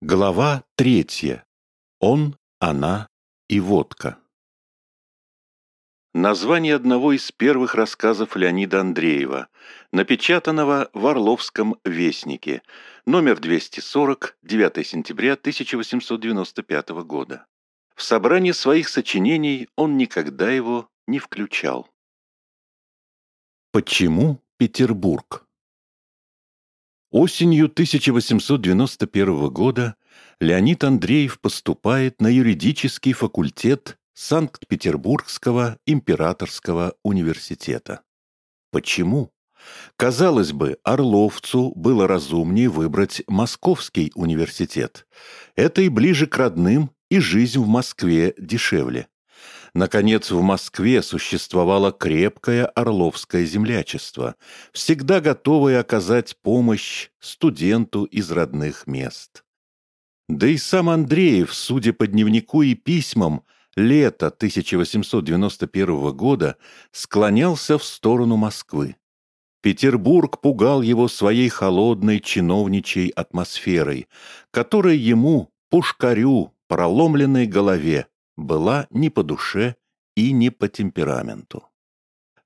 Глава третья. Он, она и водка. Название одного из первых рассказов Леонида Андреева, напечатанного в Орловском вестнике, номер 240, 9 сентября 1895 года. В собрании своих сочинений он никогда его не включал. Почему Петербург? Осенью 1891 года Леонид Андреев поступает на юридический факультет Санкт-Петербургского императорского университета. Почему? Казалось бы, Орловцу было разумнее выбрать Московский университет. Это и ближе к родным, и жизнь в Москве дешевле. Наконец, в Москве существовало крепкое орловское землячество, всегда готовое оказать помощь студенту из родных мест. Да и сам Андреев, судя по дневнику и письмам, лето 1891 года склонялся в сторону Москвы. Петербург пугал его своей холодной чиновничьей атмосферой, которая ему, пушкарю, проломленной голове, была не по душе и не по темпераменту.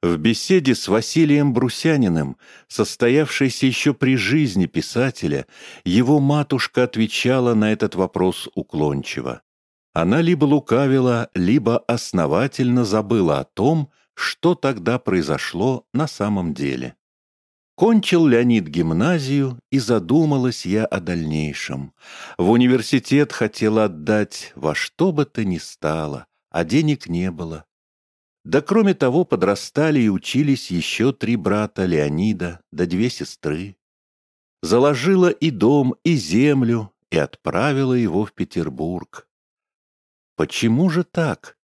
В беседе с Василием Брусяниным, состоявшейся еще при жизни писателя, его матушка отвечала на этот вопрос уклончиво. Она либо лукавила, либо основательно забыла о том, что тогда произошло на самом деле. Кончил Леонид гимназию, и задумалась я о дальнейшем. В университет хотела отдать во что бы то ни стало, а денег не было. Да кроме того, подрастали и учились еще три брата Леонида, да две сестры. Заложила и дом, и землю, и отправила его в Петербург. Почему же так?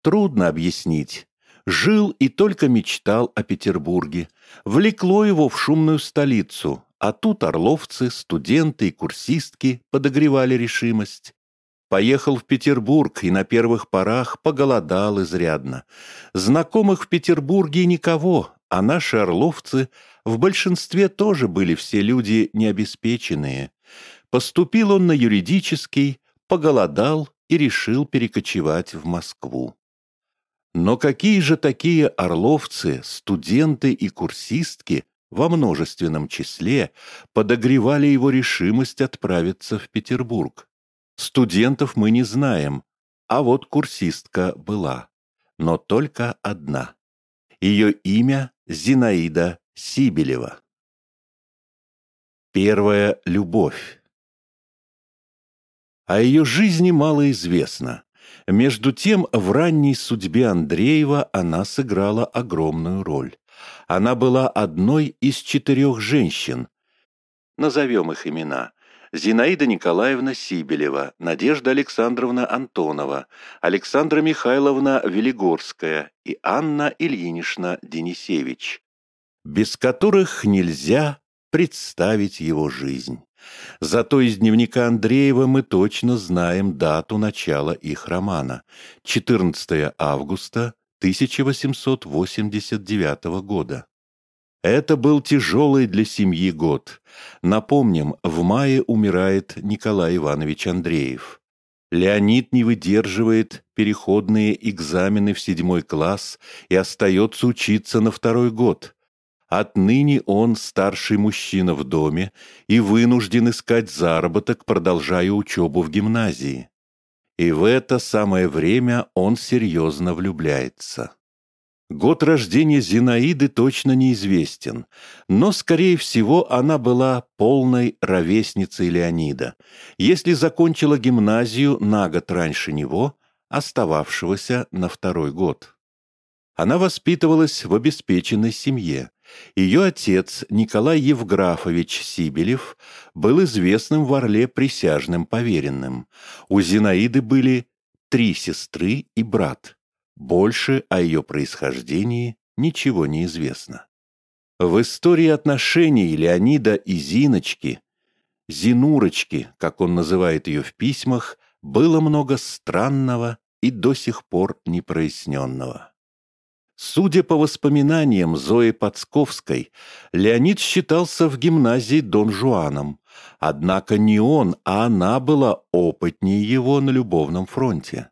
Трудно объяснить. Жил и только мечтал о Петербурге. Влекло его в шумную столицу, а тут орловцы, студенты и курсистки подогревали решимость. Поехал в Петербург и на первых порах поголодал изрядно. Знакомых в Петербурге никого, а наши орловцы в большинстве тоже были все люди необеспеченные. Поступил он на юридический, поголодал и решил перекочевать в Москву. Но какие же такие орловцы, студенты и курсистки во множественном числе подогревали его решимость отправиться в Петербург? Студентов мы не знаем, а вот курсистка была, но только одна. Ее имя Зинаида Сибелева. Первая любовь. О ее жизни мало известно. Между тем, в ранней судьбе Андреева она сыграла огромную роль. Она была одной из четырех женщин. Назовем их имена. Зинаида Николаевна Сибелева, Надежда Александровна Антонова, Александра Михайловна Велигорская и Анна Ильинична Денисевич, без которых нельзя представить его жизнь. Зато из дневника Андреева мы точно знаем дату начала их романа – 14 августа 1889 года. Это был тяжелый для семьи год. Напомним, в мае умирает Николай Иванович Андреев. Леонид не выдерживает переходные экзамены в седьмой класс и остается учиться на второй год. Отныне он старший мужчина в доме и вынужден искать заработок, продолжая учебу в гимназии. И в это самое время он серьезно влюбляется. Год рождения Зинаиды точно неизвестен, но, скорее всего, она была полной ровесницей Леонида, если закончила гимназию на год раньше него, остававшегося на второй год. Она воспитывалась в обеспеченной семье, ее отец Николай Евграфович Сибелев был известным в Орле присяжным поверенным. У Зинаиды были три сестры и брат. Больше о ее происхождении ничего не известно. В истории отношений Леонида и Зиночки, Зинурочки, как он называет ее в письмах, было много странного и до сих пор непроясненного. Судя по воспоминаниям Зои Подсковской, Леонид считался в гимназии Дон Жуаном, однако не он, а она была опытнее его на любовном фронте.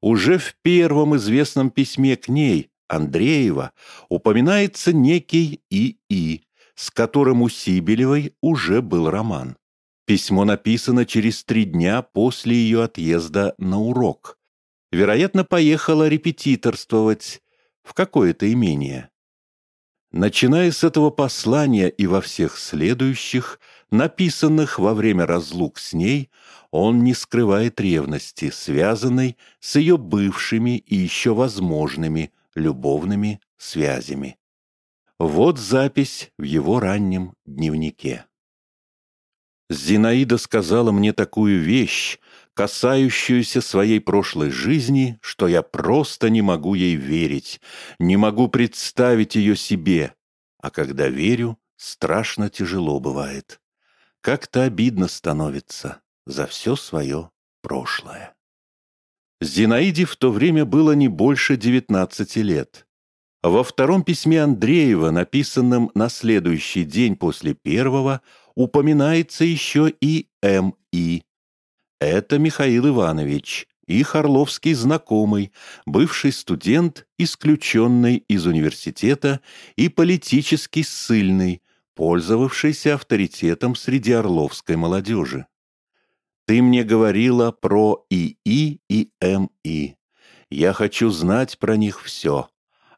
Уже в первом известном письме к ней, Андреева, упоминается некий И.И., с которым у Сибелевой уже был роман. Письмо написано через три дня после ее отъезда на урок. Вероятно, поехала репетиторствовать, в какое-то имение. Начиная с этого послания и во всех следующих, написанных во время разлук с ней, он не скрывает ревности, связанной с ее бывшими и еще возможными любовными связями. Вот запись в его раннем дневнике. Зинаида сказала мне такую вещь, касающуюся своей прошлой жизни, что я просто не могу ей верить, не могу представить ее себе, а когда верю, страшно тяжело бывает. Как-то обидно становится за все свое прошлое. Зинаиде в то время было не больше 19 лет. Во втором письме Андреева, написанном на следующий день после первого, упоминается еще и М.И., это Михаил Иванович, их орловский знакомый, бывший студент, исключенный из университета и политически ссыльный, пользовавшийся авторитетом среди орловской молодежи. Ты мне говорила про ИИ и МИ. Я хочу знать про них все,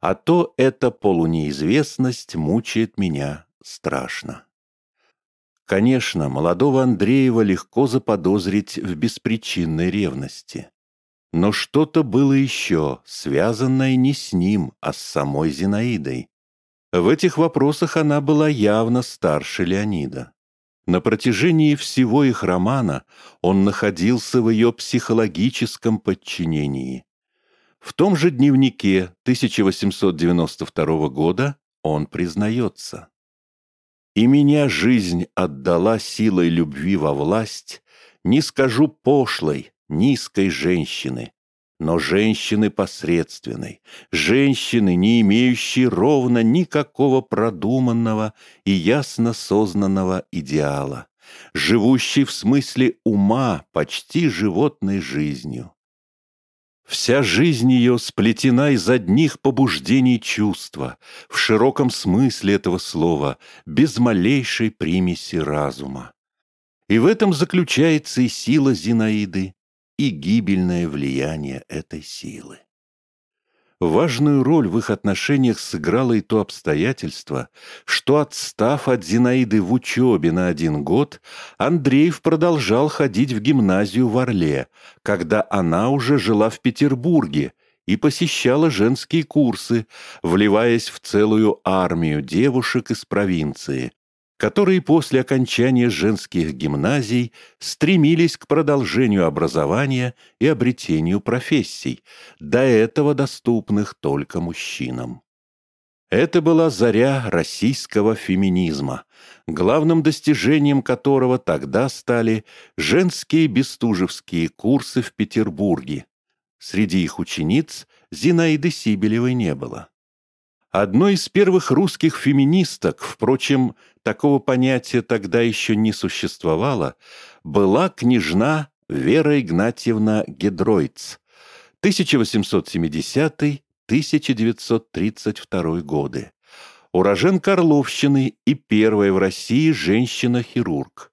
а то эта полунеизвестность мучает меня страшно. Конечно, молодого Андреева легко заподозрить в беспричинной ревности. Но что-то было еще, связанное не с ним, а с самой Зинаидой. В этих вопросах она была явно старше Леонида. На протяжении всего их романа он находился в ее психологическом подчинении. В том же дневнике 1892 года он признается. И меня жизнь отдала силой любви во власть, Не скажу пошлой, низкой женщины, но женщины посредственной, женщины, не имеющей ровно никакого продуманного и ясно сознанного идеала, живущей в смысле ума почти животной жизнью. Вся жизнь ее сплетена из одних побуждений чувства, в широком смысле этого слова, без малейшей примеси разума. И в этом заключается и сила Зинаиды, и гибельное влияние этой силы. Важную роль в их отношениях сыграло и то обстоятельство, что, отстав от Зинаиды в учебе на один год, Андреев продолжал ходить в гимназию в Орле, когда она уже жила в Петербурге и посещала женские курсы, вливаясь в целую армию девушек из провинции, которые после окончания женских гимназий стремились к продолжению образования и обретению профессий, до этого доступных только мужчинам. Это была заря российского феминизма, главным достижением которого тогда стали женские бестужевские курсы в Петербурге. Среди их учениц Зинаиды Сибелевой не было. Одной из первых русских феминисток, впрочем, такого понятия тогда еще не существовало, была княжна Вера Игнатьевна Гедройц, 1870-1932 годы, уроженка Орловщины и первая в России женщина-хирург.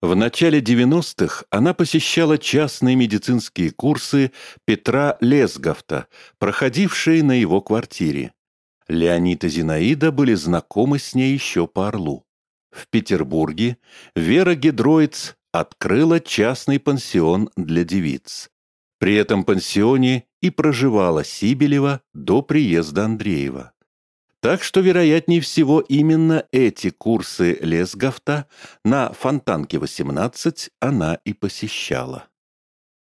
В начале 90-х она посещала частные медицинские курсы Петра Лесговта, проходившие на его квартире. Леонид и Зинаида были знакомы с ней еще по Орлу. В Петербурге Вера Гедроиц открыла частный пансион для девиц. При этом пансионе и проживала Сибелева до приезда Андреева. Так что, вероятнее всего, именно эти курсы Лесгафта на Фонтанке 18 она и посещала.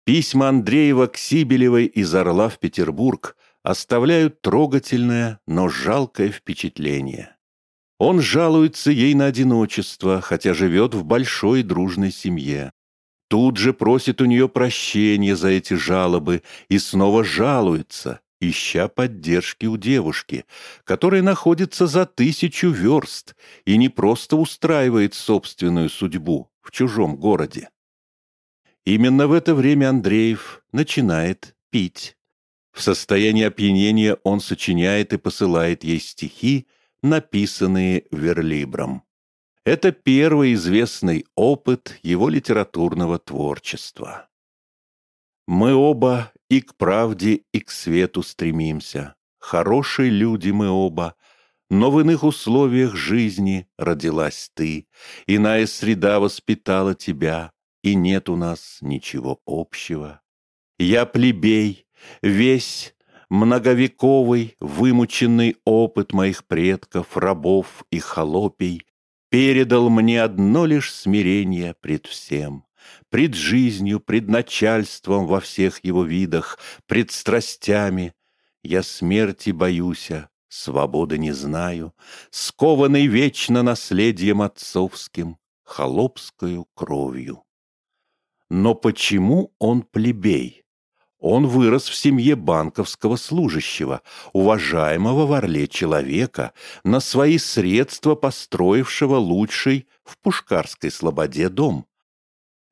Письма Андреева к Сибелевой из Орла в Петербург оставляют трогательное, но жалкое впечатление. Он жалуется ей на одиночество, хотя живет в большой дружной семье. Тут же просит у нее прощения за эти жалобы и снова жалуется, ища поддержки у девушки, которая находится за тысячу верст и не просто устраивает собственную судьбу в чужом городе. Именно в это время Андреев начинает пить. В состоянии опьянения он сочиняет и посылает ей стихи, написанные верлибром. Это первый известный опыт его литературного творчества. Мы оба и к правде, и к свету стремимся. Хорошие люди мы оба, но в иных условиях жизни родилась ты, иная среда воспитала тебя, и нет у нас ничего общего. Я плебей, весь многовековый, вымученный опыт моих предков, рабов и холопей передал мне одно лишь смирение пред всем пред жизнью, пред начальством во всех его видах, пред страстями. Я смерти боюся, свободы не знаю, скованный вечно наследием отцовским, холопскую кровью. Но почему он плебей? Он вырос в семье банковского служащего, уважаемого в Орле человека, на свои средства построившего лучший в Пушкарской слободе дом.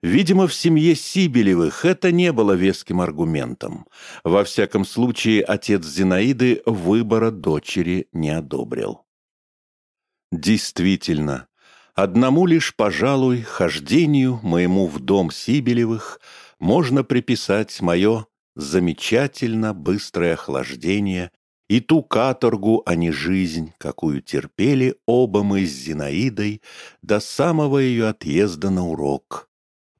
Видимо, в семье Сибелевых это не было веским аргументом. Во всяком случае, отец Зинаиды выбора дочери не одобрил. Действительно, одному лишь, пожалуй, хождению моему в дом Сибелевых можно приписать мое замечательно быстрое охлаждение и ту каторгу, а не жизнь, какую терпели оба мы с Зинаидой до самого ее отъезда на урок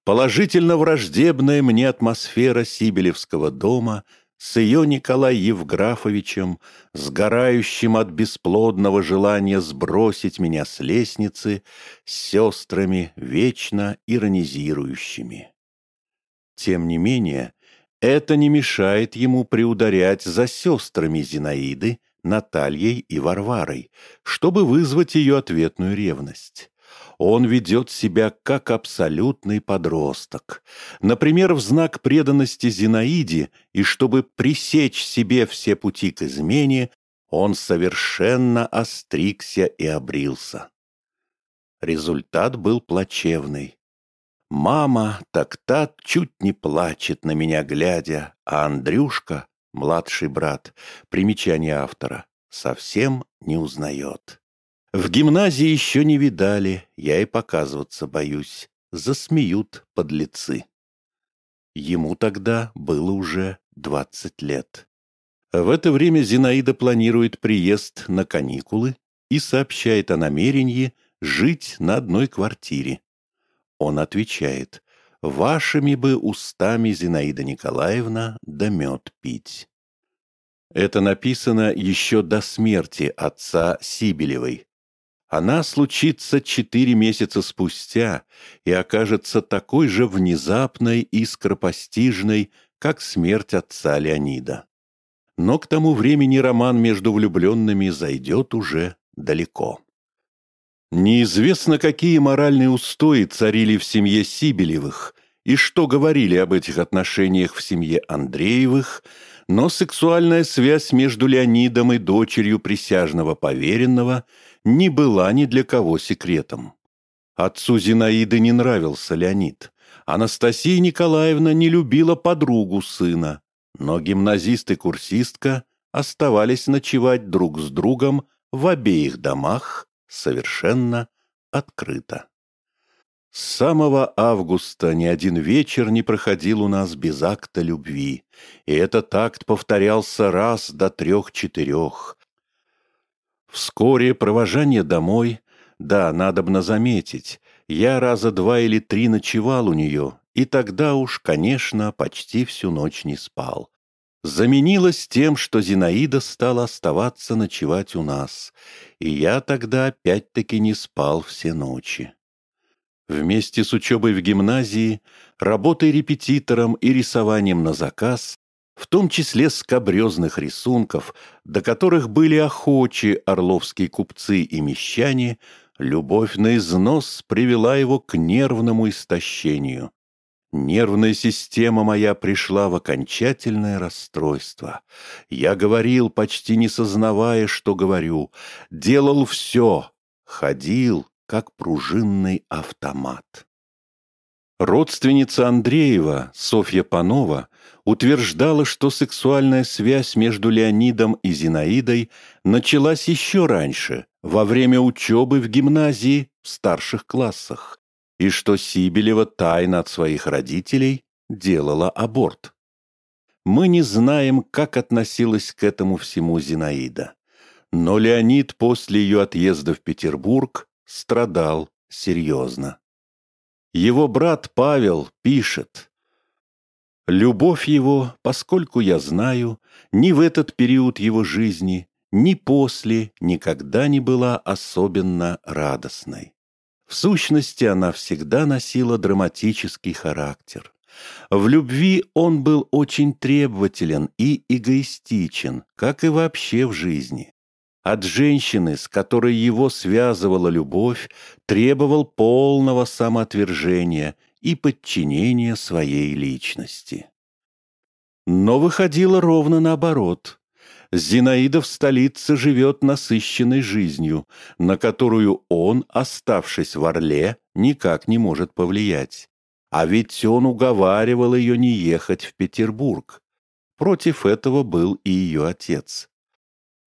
Положительно враждебная мне атмосфера Сибелевского дома с ее Николай Евграфовичем, сгорающим от бесплодного желания сбросить меня с лестницы, с сестрами, вечно иронизирующими. Тем не менее, это не мешает ему приударять за сестрами Зинаиды, Натальей и Варварой, чтобы вызвать ее ответную ревность он ведет себя как абсолютный подросток. Например, в знак преданности Зинаиде, и чтобы пресечь себе все пути к измене, он совершенно остригся и обрился. Результат был плачевный. Мама, так та чуть не плачет на меня глядя, а Андрюшка, младший брат, примечание автора, совсем не узнает. В гимназии еще не видали, я и показываться боюсь. Засмеют подлецы. Ему тогда было уже двадцать лет. В это время Зинаида планирует приезд на каникулы и сообщает о намерении жить на одной квартире. Он отвечает, «Вашими бы устами, Зинаида Николаевна, да мед пить». Это написано еще до смерти отца Сибелевой, она случится четыре месяца спустя и окажется такой же внезапной и скоропостижной, как смерть отца Леонида. Но к тому времени роман между влюбленными зайдет уже далеко. Неизвестно, какие моральные устои царили в семье Сибелевых и что говорили об этих отношениях в семье Андреевых, но сексуальная связь между Леонидом и дочерью присяжного поверенного – не была ни для кого секретом. Отцу Зинаиды не нравился Леонид. Анастасия Николаевна не любила подругу сына, но гимназист и курсистка оставались ночевать друг с другом в обеих домах совершенно открыто. С самого августа ни один вечер не проходил у нас без акта любви, и этот акт повторялся раз до трех-четырех, Вскоре провожание домой, да, надобно заметить, я раза два или три ночевал у нее, и тогда уж, конечно, почти всю ночь не спал. Заменилось тем, что Зинаида стала оставаться ночевать у нас, и я тогда опять-таки не спал все ночи. Вместе с учебой в гимназии, работой репетитором и рисованием на заказ в том числе скобрезных рисунков, до которых были охочи орловские купцы и мещане, любовь на износ привела его к нервному истощению. Нервная система моя пришла в окончательное расстройство. Я говорил, почти не сознавая, что говорю. Делал все. Ходил, как пружинный автомат. Родственница Андреева, Софья Панова, утверждала, что сексуальная связь между Леонидом и Зинаидой началась еще раньше, во время учебы в гимназии в старших классах, и что Сибелева тайно от своих родителей делала аборт. Мы не знаем, как относилась к этому всему Зинаида. Но Леонид после ее отъезда в Петербург страдал серьезно. Его брат Павел пишет. «Любовь его, поскольку я знаю, ни в этот период его жизни, ни после никогда не была особенно радостной. В сущности, она всегда носила драматический характер. В любви он был очень требователен и эгоистичен, как и вообще в жизни. От женщины, с которой его связывала любовь, требовал полного самоотвержения и подчинения своей личности. Но выходило ровно наоборот. Зинаида в столице живет насыщенной жизнью, на которую он, оставшись в Орле, никак не может повлиять. А ведь он уговаривал ее не ехать в Петербург. Против этого был и ее отец.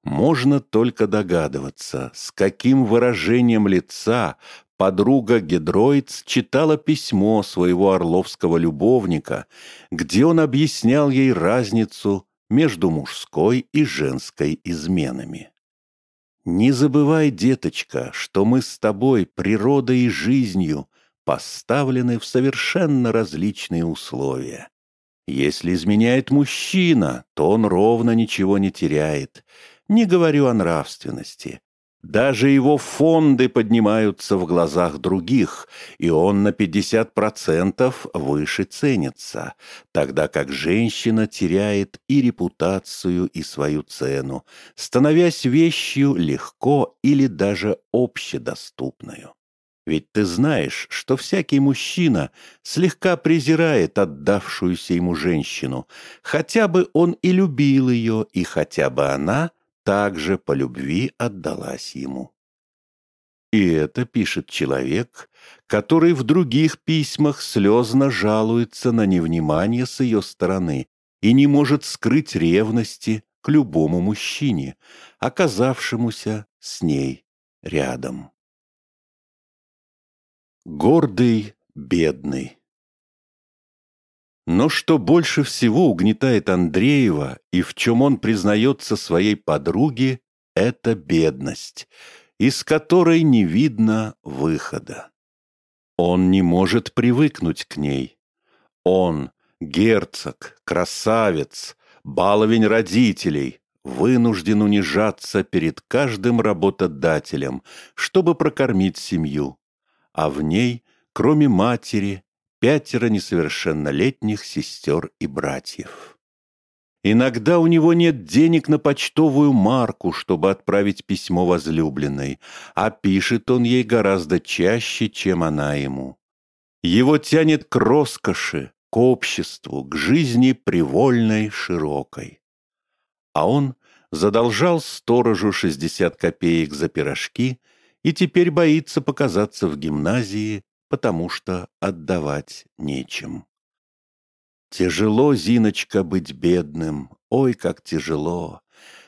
Можно только догадываться, с каким выражением лица подруга Гедроиц читала письмо своего орловского любовника, где он объяснял ей разницу между мужской и женской изменами. «Не забывай, деточка, что мы с тобой природой и жизнью поставлены в совершенно различные условия. Если изменяет мужчина, то он ровно ничего не теряет, не говорю о нравственности. Даже его фонды поднимаются в глазах других, и он на 50% выше ценится, тогда как женщина теряет и репутацию, и свою цену, становясь вещью легко или даже общедоступную. Ведь ты знаешь, что всякий мужчина слегка презирает отдавшуюся ему женщину, хотя бы он и любил ее, и хотя бы она также по любви отдалась ему. И это пишет человек, который в других письмах слезно жалуется на невнимание с ее стороны и не может скрыть ревности к любому мужчине, оказавшемуся с ней рядом. Гордый, бедный. Но что больше всего угнетает Андреева и в чем он признается своей подруге, это бедность, из которой не видно выхода. Он не может привыкнуть к ней. Он, герцог, красавец, баловень родителей, вынужден унижаться перед каждым работодателем, чтобы прокормить семью. А в ней, кроме матери, пятеро несовершеннолетних сестер и братьев. Иногда у него нет денег на почтовую марку, чтобы отправить письмо возлюбленной, а пишет он ей гораздо чаще, чем она ему. Его тянет к роскоши, к обществу, к жизни привольной, широкой. А он задолжал сторожу 60 копеек за пирожки и теперь боится показаться в гимназии потому что отдавать нечем. Тяжело, Зиночка, быть бедным, ой, как тяжело.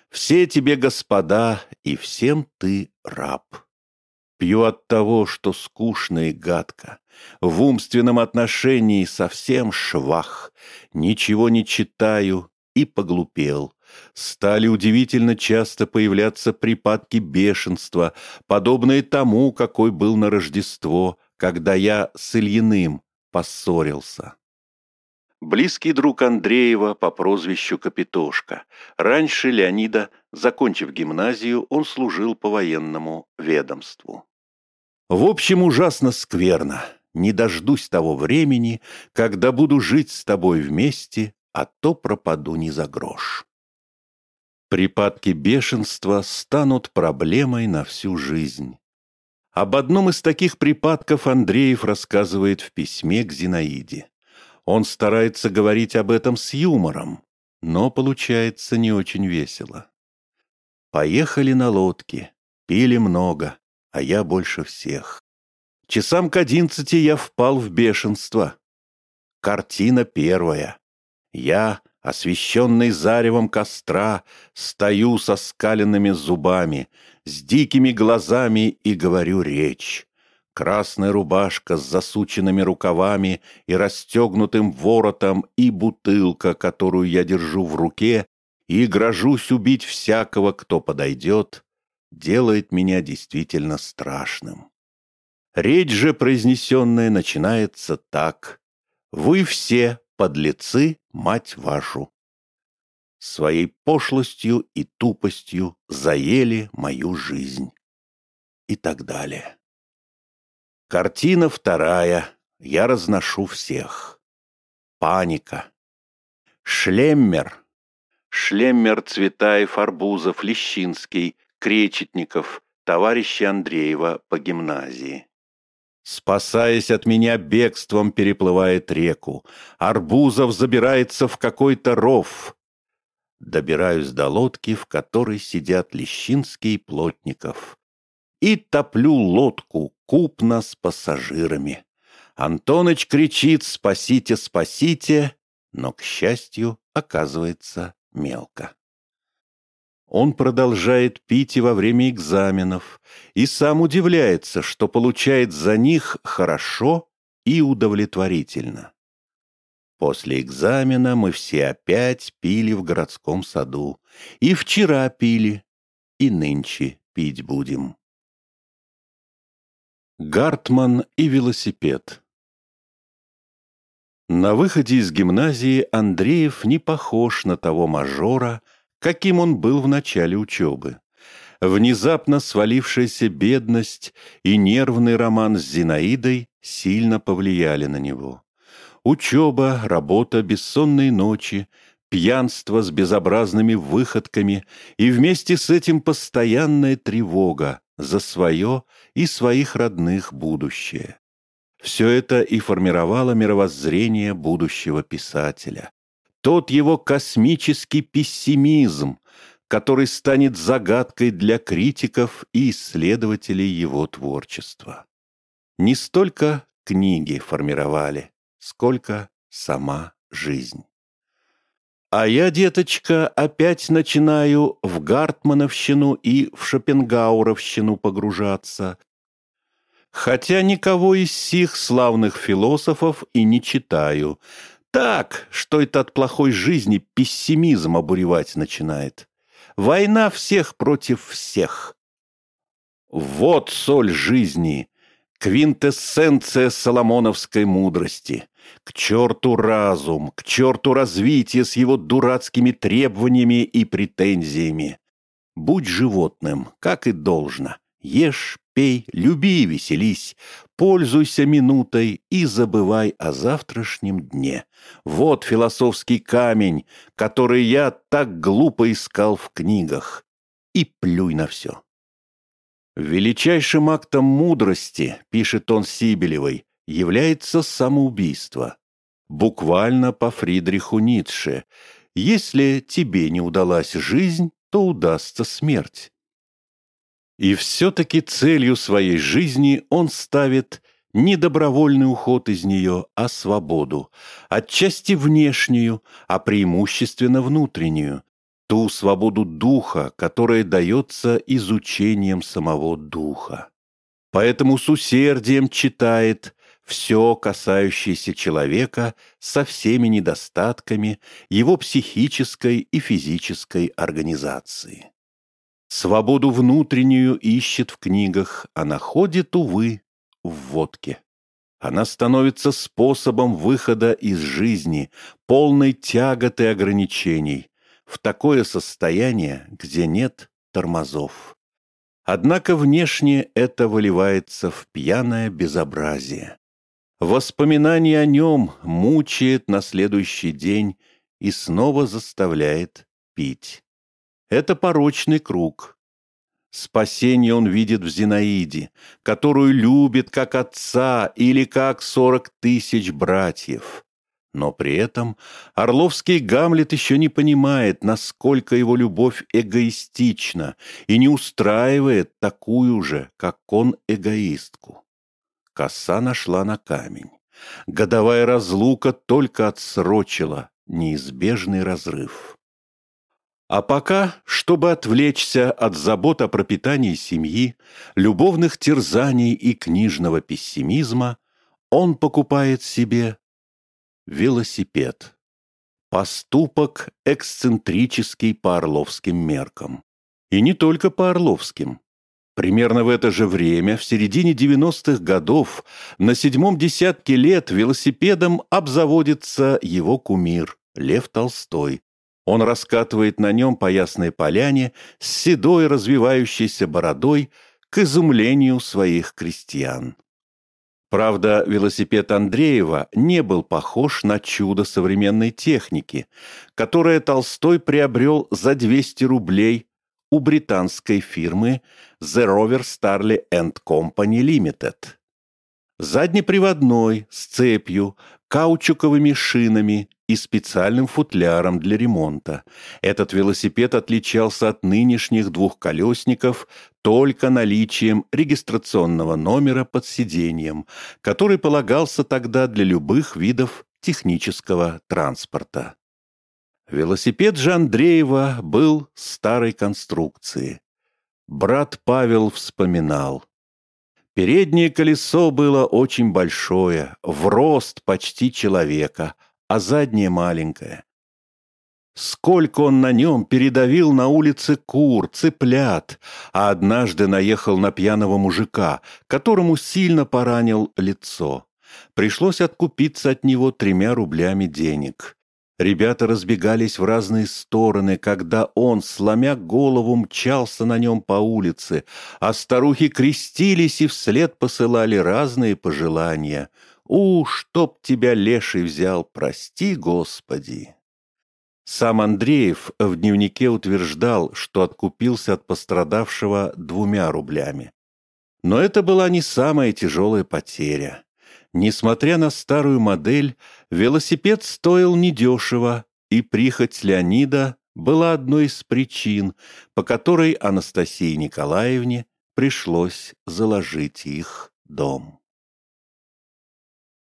Все тебе господа, и всем ты раб. Пью от того, что скучно и гадко, в умственном отношении совсем швах, ничего не читаю и поглупел. Стали удивительно часто появляться припадки бешенства, подобные тому, какой был на Рождество, когда я с Ильиным поссорился. Близкий друг Андреева по прозвищу Капитошка. Раньше Леонида, закончив гимназию, он служил по военному ведомству. В общем, ужасно скверно. Не дождусь того времени, когда буду жить с тобой вместе, а то пропаду не за грош. Припадки бешенства станут проблемой на всю жизнь. Об одном из таких припадков Андреев рассказывает в письме к Зинаиде. Он старается говорить об этом с юмором, но получается не очень весело. Поехали на лодке, пили много, а я больше всех. Часам к одиннадцати я впал в бешенство. Картина первая. Я, освещенный заревом костра, стою со скаленными зубами, с дикими глазами и говорю речь. Красная рубашка с засученными рукавами и расстегнутым воротом и бутылка, которую я держу в руке, и грожусь убить всякого, кто подойдет, делает меня действительно страшным. Речь же произнесенная начинается так. «Вы все, подлецы, мать вашу!» Своей пошлостью и тупостью заели мою жизнь. И так далее. Картина вторая. Я разношу всех. Паника. Шлеммер. Шлеммер, Цветаев, Арбузов, Лещинский, Кречетников, товарищи Андреева по гимназии. Спасаясь от меня, бегством переплывает реку. Арбузов забирается в какой-то ров. Добираюсь до лодки, в которой сидят Лещинский и Плотников и топлю лодку купно с пассажирами. Антоныч кричит «Спасите, спасите!», но, к счастью, оказывается мелко. Он продолжает пить и во время экзаменов, и сам удивляется, что получает за них хорошо и удовлетворительно. После экзамена мы все опять пили в городском саду. И вчера пили, и нынче пить будем. Гартман и велосипед На выходе из гимназии Андреев не похож на того мажора, каким он был в начале учебы. Внезапно свалившаяся бедность и нервный роман с Зинаидой сильно повлияли на него. Учеба, работа, бессонные ночи, пьянство с безобразными выходками и вместе с этим постоянная тревога за свое и своих родных будущее. Все это и формировало мировоззрение будущего писателя. Тот его космический пессимизм, который станет загадкой для критиков и исследователей его творчества. Не столько книги формировали, сколько сама жизнь. А я, деточка, опять начинаю в Гартмановщину и в Шопенгауровщину погружаться. Хотя никого из сих славных философов и не читаю. Так, что это от плохой жизни пессимизм обуревать начинает. Война всех против всех. Вот соль жизни, квинтэссенция соломоновской мудрости. К черту разум, к черту развитие с его дурацкими требованиями и претензиями. Будь животным, как и должно. Ешь, пей, люби и веселись. Пользуйся минутой и забывай о завтрашнем дне. Вот философский камень, который я так глупо искал в книгах. И плюй на все. Величайшим актом мудрости, пишет он Сибелевой, является самоубийство. Буквально по Фридриху Ницше. Если тебе не удалась жизнь, то удастся смерть. И все-таки целью своей жизни он ставит не добровольный уход из нее, а свободу, отчасти внешнюю, а преимущественно внутреннюю, ту свободу духа, которая дается изучением самого духа. Поэтому с усердием читает все, касающееся человека со всеми недостатками его психической и физической организации. Свободу внутреннюю ищет в книгах, а находит, увы, в водке. Она становится способом выхода из жизни, полной тяготы ограничений, в такое состояние, где нет тормозов. Однако внешне это выливается в пьяное безобразие. Воспоминание о нем мучает на следующий день и снова заставляет пить. Это порочный круг. Спасение он видит в Зинаиде, которую любит как отца или как сорок тысяч братьев. Но при этом Орловский Гамлет еще не понимает, насколько его любовь эгоистична и не устраивает такую же, как он, эгоистку. Коса нашла на камень. Годовая разлука только отсрочила неизбежный разрыв. А пока, чтобы отвлечься от забот о пропитании семьи, любовных терзаний и книжного пессимизма, он покупает себе велосипед. Поступок эксцентрический по орловским меркам. И не только по орловским. Примерно в это же время, в середине 90-х годов, на седьмом десятке лет велосипедом обзаводится его кумир Лев Толстой. Он раскатывает на нем по Ясной Поляне с седой развивающейся бородой к изумлению своих крестьян. Правда, велосипед Андреева не был похож на чудо современной техники, которое Толстой приобрел за 200 рублей у британской фирмы The Rover Starley Company Limited. Заднеприводной, с цепью, каучуковыми шинами и специальным футляром для ремонта. Этот велосипед отличался от нынешних двухколесников только наличием регистрационного номера под сиденьем, который полагался тогда для любых видов технического транспорта. Велосипед же Андреева был старой конструкции. Брат Павел вспоминал. Переднее колесо было очень большое, в рост почти человека, а заднее маленькое. Сколько он на нем передавил на улице кур, цыплят, а однажды наехал на пьяного мужика, которому сильно поранил лицо. Пришлось откупиться от него тремя рублями денег. Ребята разбегались в разные стороны, когда он, сломя голову, мчался на нем по улице, а старухи крестились и вслед посылали разные пожелания. «У, чтоб тебя леший взял, прости, Господи!» Сам Андреев в дневнике утверждал, что откупился от пострадавшего двумя рублями. Но это была не самая тяжелая потеря. Несмотря на старую модель, велосипед стоил недешево, и прихоть Леонида была одной из причин, по которой Анастасии Николаевне пришлось заложить их дом.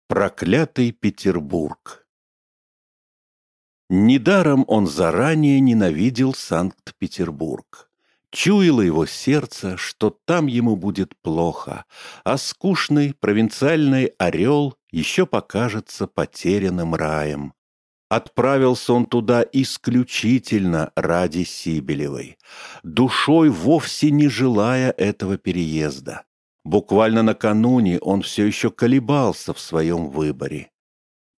Проклятый Петербург Недаром он заранее ненавидел Санкт-Петербург. Чуяло его сердце, что там ему будет плохо, а скучный провинциальный орел еще покажется потерянным раем. Отправился он туда исключительно ради Сибелевой, душой вовсе не желая этого переезда. Буквально накануне он все еще колебался в своем выборе.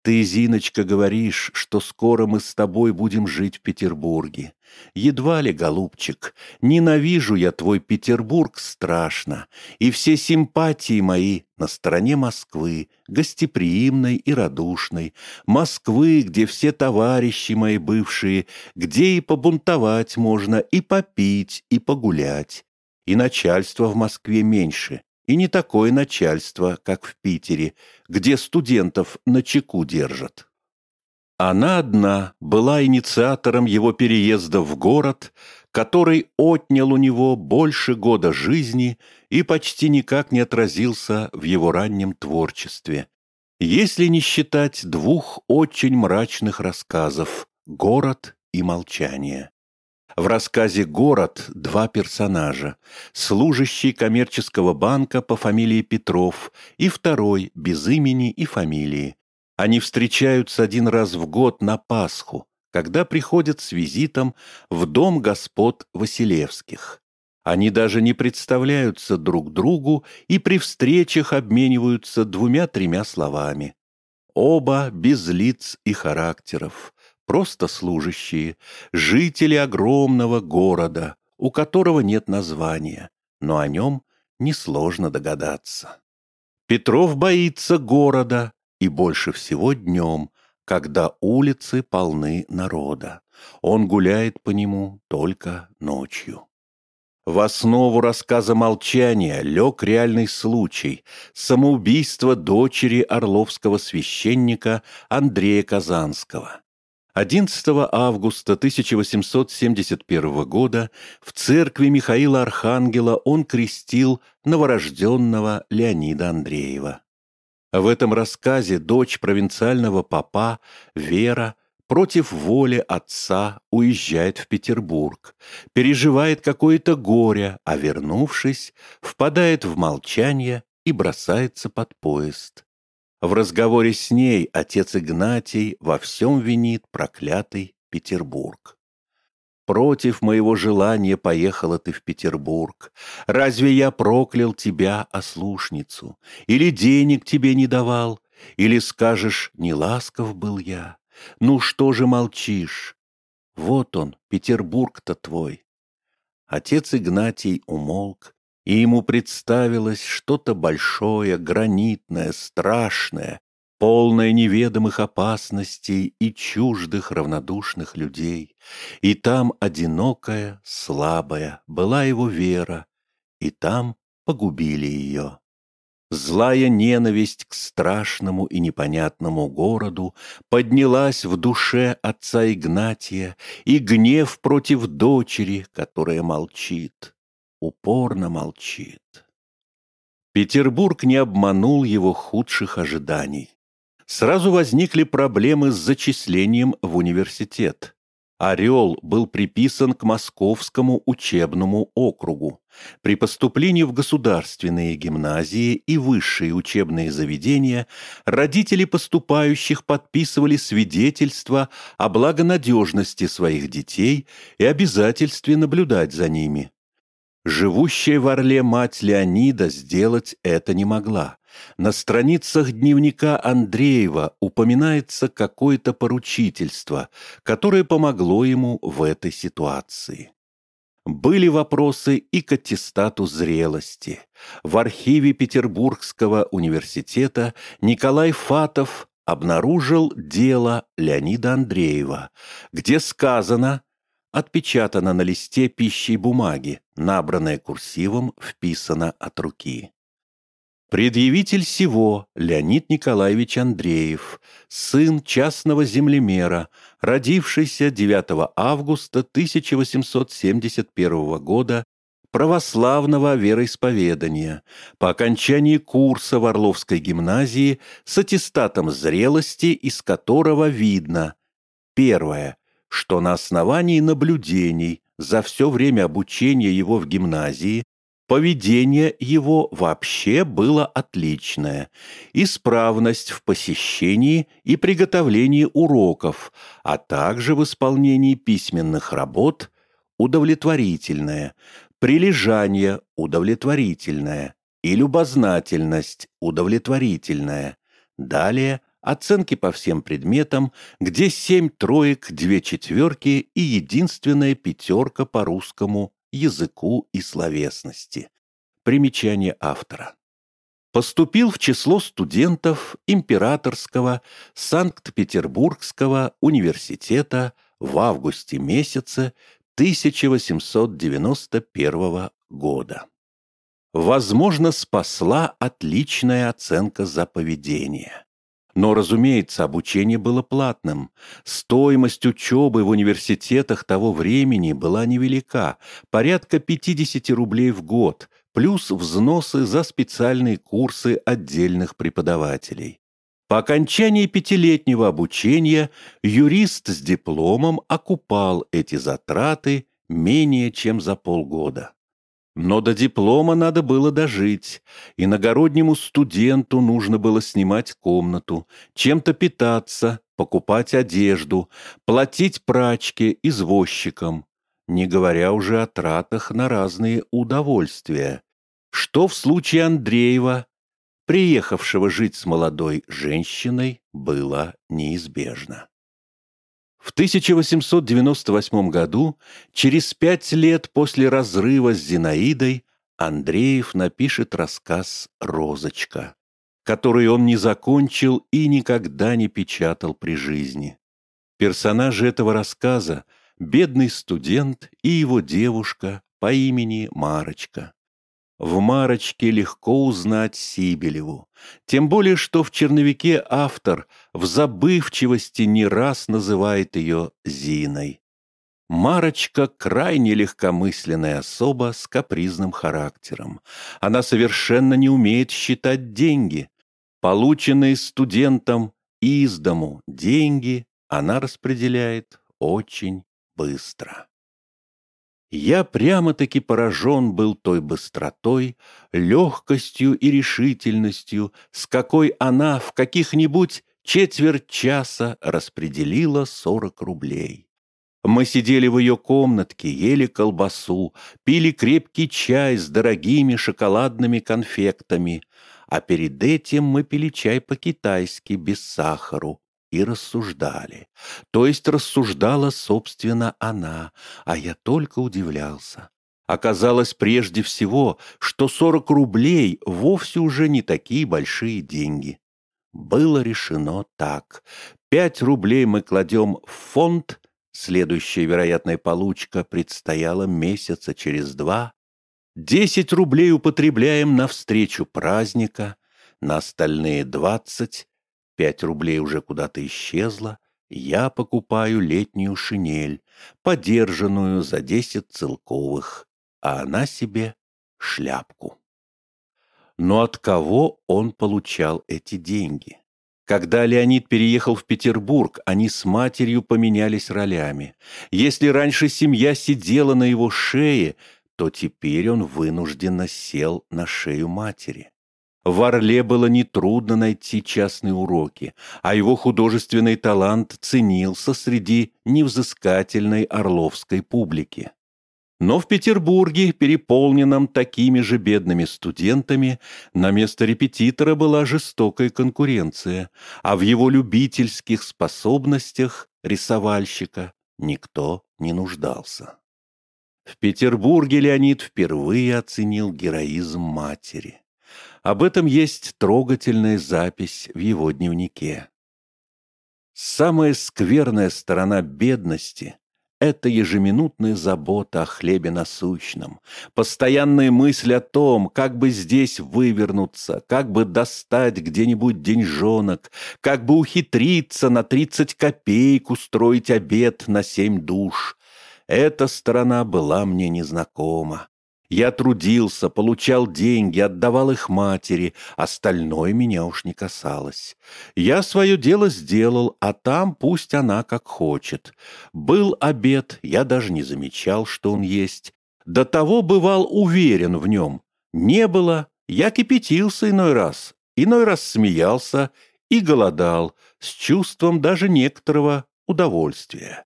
Ты, Зиночка, говоришь, что скоро мы с тобой будем жить в Петербурге. Едва ли, голубчик, ненавижу я твой Петербург страшно, и все симпатии мои на стороне Москвы, гостеприимной и радушной, Москвы, где все товарищи мои бывшие, где и побунтовать можно, и попить, и погулять. И начальство в Москве меньше, и не такое начальство, как в Питере, где студентов на чеку держат. Она одна была инициатором его переезда в город, который отнял у него больше года жизни и почти никак не отразился в его раннем творчестве, если не считать двух очень мрачных рассказов «Город» и «Молчание». В рассказе «Город» два персонажа. Служащий коммерческого банка по фамилии Петров и второй, без имени и фамилии. Они встречаются один раз в год на Пасху, когда приходят с визитом в дом господ Василевских. Они даже не представляются друг другу и при встречах обмениваются двумя-тремя словами. Оба без лиц и характеров просто служащие, жители огромного города, у которого нет названия, но о нем несложно догадаться. Петров боится города, и больше всего днем, когда улицы полны народа. Он гуляет по нему только ночью. В основу рассказа молчания лег реальный случай – самоубийство дочери орловского священника Андрея Казанского. 11 августа 1871 года в церкви Михаила Архангела он крестил новорожденного Леонида Андреева. В этом рассказе дочь провинциального папа Вера против воли отца уезжает в Петербург, переживает какое-то горе, а вернувшись, впадает в молчание и бросается под поезд. В разговоре с ней отец Игнатий во всем винит проклятый Петербург. Против моего желания поехала ты в Петербург. Разве я проклял тебя, ослушницу? Или денег тебе не давал? Или скажешь, не ласков был я? Ну что же молчишь? Вот он, Петербург-то твой. Отец Игнатий умолк, и ему представилось что-то большое, гранитное, страшное, полное неведомых опасностей и чуждых равнодушных людей. И там одинокая, слабая была его вера, и там погубили ее. Злая ненависть к страшному и непонятному городу поднялась в душе отца Игнатия, и гнев против дочери, которая молчит, упорно молчит. Петербург не обманул его худших ожиданий. Сразу возникли проблемы с зачислением в университет. Орел был приписан к Московскому учебному округу. При поступлении в государственные гимназии и высшие учебные заведения родители поступающих подписывали свидетельства о благонадежности своих детей и обязательстве наблюдать за ними. Живущая в Орле мать Леонида сделать это не могла. На страницах дневника Андреева упоминается какое-то поручительство, которое помогло ему в этой ситуации. Были вопросы и к аттестату зрелости. В архиве Петербургского университета Николай Фатов обнаружил дело Леонида Андреева, где сказано, отпечатано на листе пищей бумаги, набранное курсивом, вписано от руки. Предъявитель сего Леонид Николаевич Андреев, сын частного землемера, родившийся 9 августа 1871 года, православного вероисповедания, по окончании курса в Орловской гимназии с аттестатом зрелости, из которого видно. Первое, что на основании наблюдений за все время обучения его в гимназии Поведение его вообще было отличное. Исправность в посещении и приготовлении уроков, а также в исполнении письменных работ удовлетворительное, прилежание удовлетворительное и любознательность удовлетворительная. Далее оценки по всем предметам, где семь троек, две четверки и единственная пятерка по русскому языку и словесности. Примечание автора. Поступил в число студентов Императорского Санкт-Петербургского университета в августе месяце 1891 года. Возможно, спасла отличная оценка за поведение. Но, разумеется, обучение было платным. Стоимость учебы в университетах того времени была невелика, порядка 50 рублей в год, плюс взносы за специальные курсы отдельных преподавателей. По окончании пятилетнего обучения юрист с дипломом окупал эти затраты менее чем за полгода. Но до диплома надо было дожить. Иногороднему студенту нужно было снимать комнату, чем-то питаться, покупать одежду, платить прачке, извозчикам, не говоря уже о тратах на разные удовольствия. Что в случае Андреева, приехавшего жить с молодой женщиной, было неизбежно. В 1898 году, через пять лет после разрыва с Зинаидой, Андреев напишет рассказ «Розочка», который он не закончил и никогда не печатал при жизни. Персонажи этого рассказа – бедный студент и его девушка, по имени Марочка. В Марочке легко узнать Сибелеву, тем более что в черновике автор в забывчивости не раз называет ее Зиной. Марочка — крайне легкомысленная особа с капризным характером. Она совершенно не умеет считать деньги. Полученные студентом из дому деньги она распределяет очень быстро. Я прямо-таки поражен был той быстротой, легкостью и решительностью, с какой она в каких-нибудь четверть часа распределила сорок рублей. Мы сидели в ее комнатке, ели колбасу, пили крепкий чай с дорогими шоколадными конфектами, а перед этим мы пили чай по-китайски, без сахару, и рассуждали. То есть рассуждала, собственно, она, а я только удивлялся. Оказалось прежде всего, что 40 рублей вовсе уже не такие большие деньги. Было решено так. 5 рублей мы кладем в фонд, следующая вероятная получка предстояла месяца через два. 10 рублей употребляем на встречу праздника, на остальные 20 Пять рублей уже куда-то исчезло. Я покупаю летнюю шинель, подержанную за десять целковых, а она себе шляпку. Но от кого он получал эти деньги? Когда Леонид переехал в Петербург, они с матерью поменялись ролями. Если раньше семья сидела на его шее, то теперь он вынужденно сел на шею матери. В Орле было нетрудно найти частные уроки, а его художественный талант ценился среди невзыскательной орловской публики. Но в Петербурге, переполненном такими же бедными студентами, на место репетитора была жестокая конкуренция, а в его любительских способностях рисовальщика никто не нуждался. В Петербурге Леонид впервые оценил героизм матери. Об этом есть трогательная запись в его дневнике. Самая скверная сторона бедности — это ежеминутная забота о хлебе насущном, постоянные мысли о том, как бы здесь вывернуться, как бы достать где-нибудь деньжонок, как бы ухитриться на тридцать копеек устроить обед на семь душ. Эта сторона была мне незнакома. Я трудился, получал деньги, отдавал их матери, остальное меня уж не касалось. Я свое дело сделал, а там пусть она как хочет. Был обед, я даже не замечал, что он есть. До того бывал уверен в нем. Не было, я кипятился иной раз, иной раз смеялся и голодал, с чувством даже некоторого удовольствия.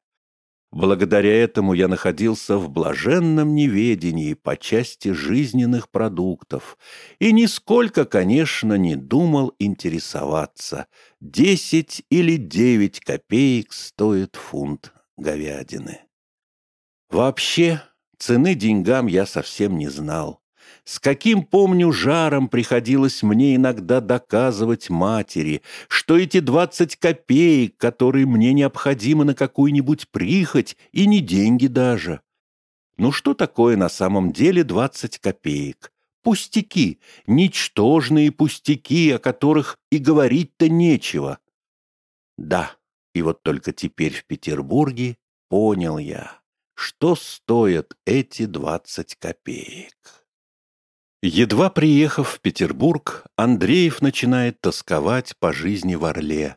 Благодаря этому я находился в блаженном неведении по части жизненных продуктов и нисколько, конечно, не думал интересоваться. Десять или девять копеек стоит фунт говядины. Вообще, цены деньгам я совсем не знал. С каким, помню, жаром приходилось мне иногда доказывать матери, что эти двадцать копеек, которые мне необходимы на какую-нибудь прихоть, и не деньги даже. Ну что такое на самом деле двадцать копеек? Пустяки, ничтожные пустяки, о которых и говорить-то нечего. Да, и вот только теперь в Петербурге понял я, что стоят эти двадцать копеек. Едва приехав в Петербург, Андреев начинает тосковать по жизни в Орле,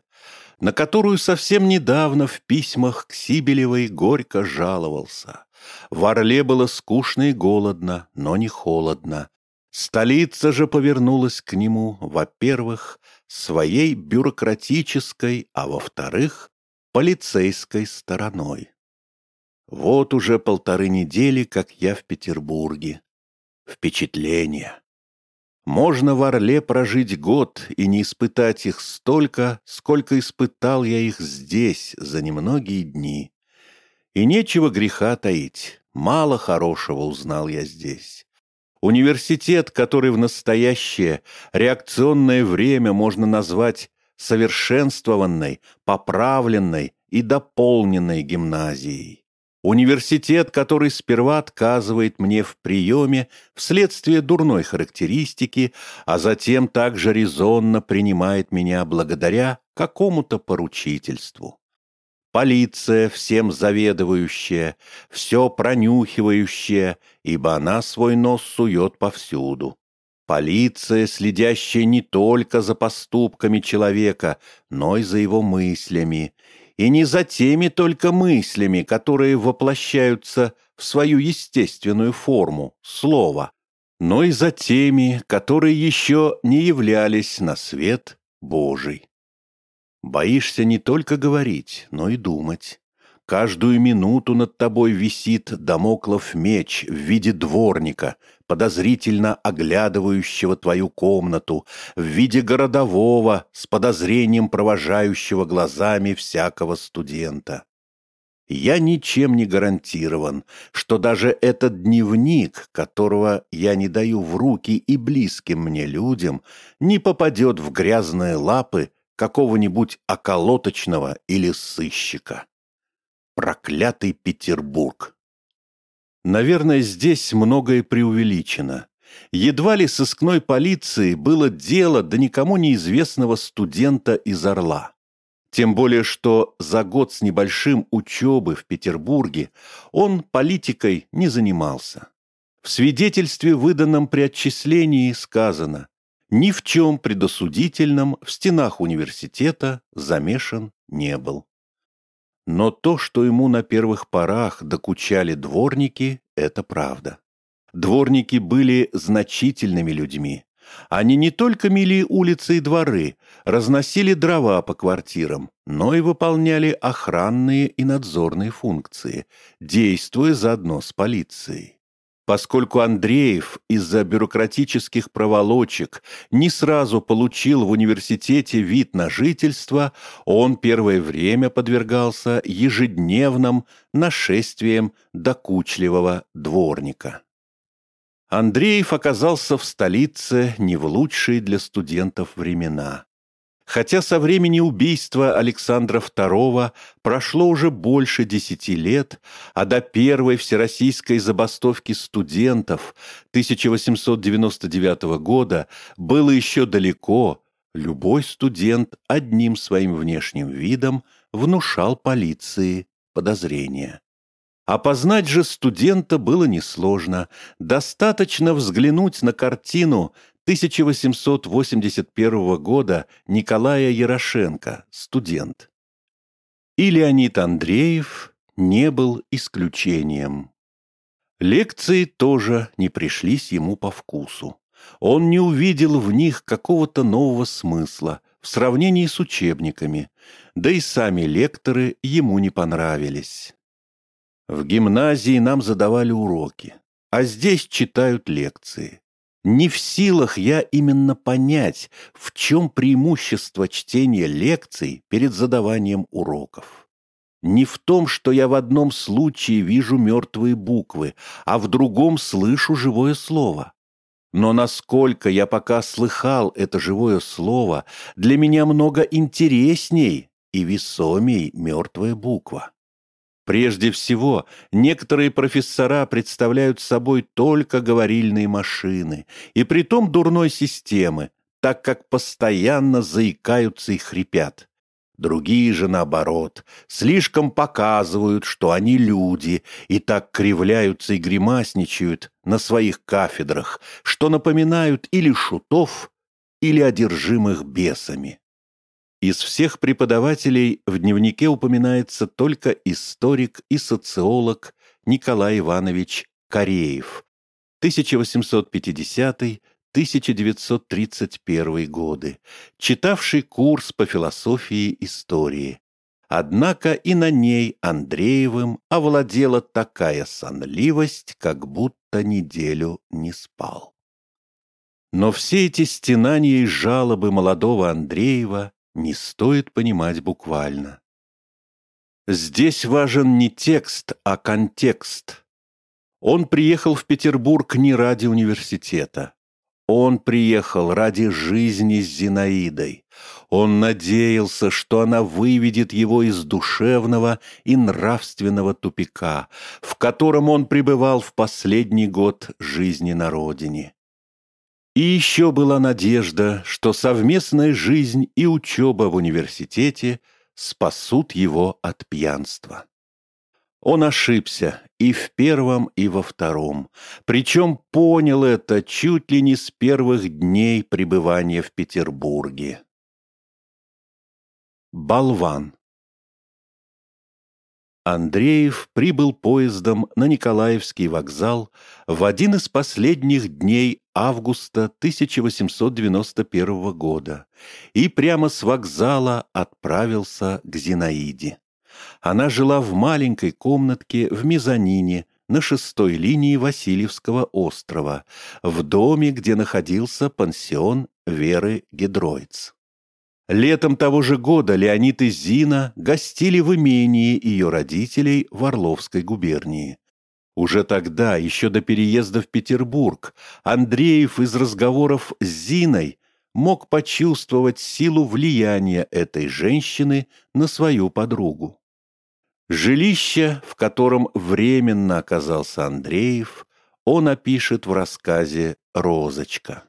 на которую совсем недавно в письмах к Сибелевой горько жаловался. В Орле было скучно и голодно, но не холодно. Столица же повернулась к нему, во-первых, своей бюрократической, а во-вторых, полицейской стороной. Вот уже полторы недели, как я в Петербурге впечатления. Можно в Орле прожить год и не испытать их столько, сколько испытал я их здесь за немногие дни. И нечего греха таить, мало хорошего узнал я здесь. Университет, который в настоящее реакционное время можно назвать совершенствованной, поправленной и дополненной гимназией. Университет, который сперва отказывает мне в приеме вследствие дурной характеристики, а затем также резонно принимает меня благодаря какому-то поручительству. Полиция, всем заведующая, все пронюхивающая, ибо она свой нос сует повсюду. Полиция, следящая не только за поступками человека, но и за его мыслями, и не за теми только мыслями, которые воплощаются в свою естественную форму, слово, но и за теми, которые еще не являлись на свет Божий. Боишься не только говорить, но и думать. Каждую минуту над тобой висит домоклов меч в виде дворника, подозрительно оглядывающего твою комнату, в виде городового с подозрением провожающего глазами всякого студента. Я ничем не гарантирован, что даже этот дневник, которого я не даю в руки и близким мне людям, не попадет в грязные лапы какого-нибудь околоточного или сыщика. Проклятый Петербург! Наверное, здесь многое преувеличено. Едва ли сыскной полиции было дело до никому неизвестного студента из Орла. Тем более, что за год с небольшим учебы в Петербурге он политикой не занимался. В свидетельстве, выданном при отчислении, сказано ни в чем предосудительном в стенах университета замешан не был. Но то, что ему на первых порах докучали дворники, это правда. Дворники были значительными людьми. Они не только мели улицы и дворы, разносили дрова по квартирам, но и выполняли охранные и надзорные функции, действуя заодно с полицией. Поскольку Андреев из-за бюрократических проволочек не сразу получил в университете вид на жительство, он первое время подвергался ежедневным нашествиям докучливого дворника. Андреев оказался в столице не в лучшие для студентов времена. Хотя со времени убийства Александра II прошло уже больше десяти лет, а до первой всероссийской забастовки студентов 1899 года было еще далеко, любой студент одним своим внешним видом внушал полиции подозрения. Опознать же студента было несложно. Достаточно взглянуть на картину 1881 года Николая Ярошенко, студент. И Леонид Андреев не был исключением. Лекции тоже не пришлись ему по вкусу. Он не увидел в них какого-то нового смысла в сравнении с учебниками, да и сами лекторы ему не понравились. В гимназии нам задавали уроки, а здесь читают лекции. Не в силах я именно понять, в чем преимущество чтения лекций перед задаванием уроков. Не в том, что я в одном случае вижу мертвые буквы, а в другом слышу живое слово. Но насколько я пока слыхал это живое слово, для меня много интересней и весомей мертвая буква. Прежде всего, некоторые профессора представляют собой только говорильные машины, и притом дурной системы, так как постоянно заикаются и хрипят. Другие же, наоборот, слишком показывают, что они люди, и так кривляются и гримасничают на своих кафедрах, что напоминают или шутов, или одержимых бесами. Из всех преподавателей в дневнике упоминается только историк и социолог Николай Иванович Кореев, 1850-1931 годы, читавший курс по философии истории. Однако и на ней Андреевым овладела такая сонливость, как будто неделю не спал. Но все эти стенания и жалобы молодого Андреева не стоит понимать буквально. Здесь важен не текст, а контекст. Он приехал в Петербург не ради университета. Он приехал ради жизни с Зинаидой. Он надеялся, что она выведет его из душевного и нравственного тупика, в котором он пребывал в последний год жизни на родине. И еще была надежда, что совместная жизнь и учеба в университете спасут его от пьянства. Он ошибся и в первом, и во втором, причем понял это чуть ли не с первых дней пребывания в Петербурге. Болван Андреев прибыл поездом на Николаевский вокзал в один из последних дней августа 1891 года и прямо с вокзала отправился к Зинаиде. Она жила в маленькой комнатке в мезонине на шестой линии Васильевского острова, в доме, где находился пансион Веры Гедроиц. Летом того же года Леонид и Зина гостили в имении ее родителей в Орловской губернии. Уже тогда, еще до переезда в Петербург, Андреев из разговоров с Зиной мог почувствовать силу влияния этой женщины на свою подругу. Жилище, в котором временно оказался Андреев, он опишет в рассказе «Розочка».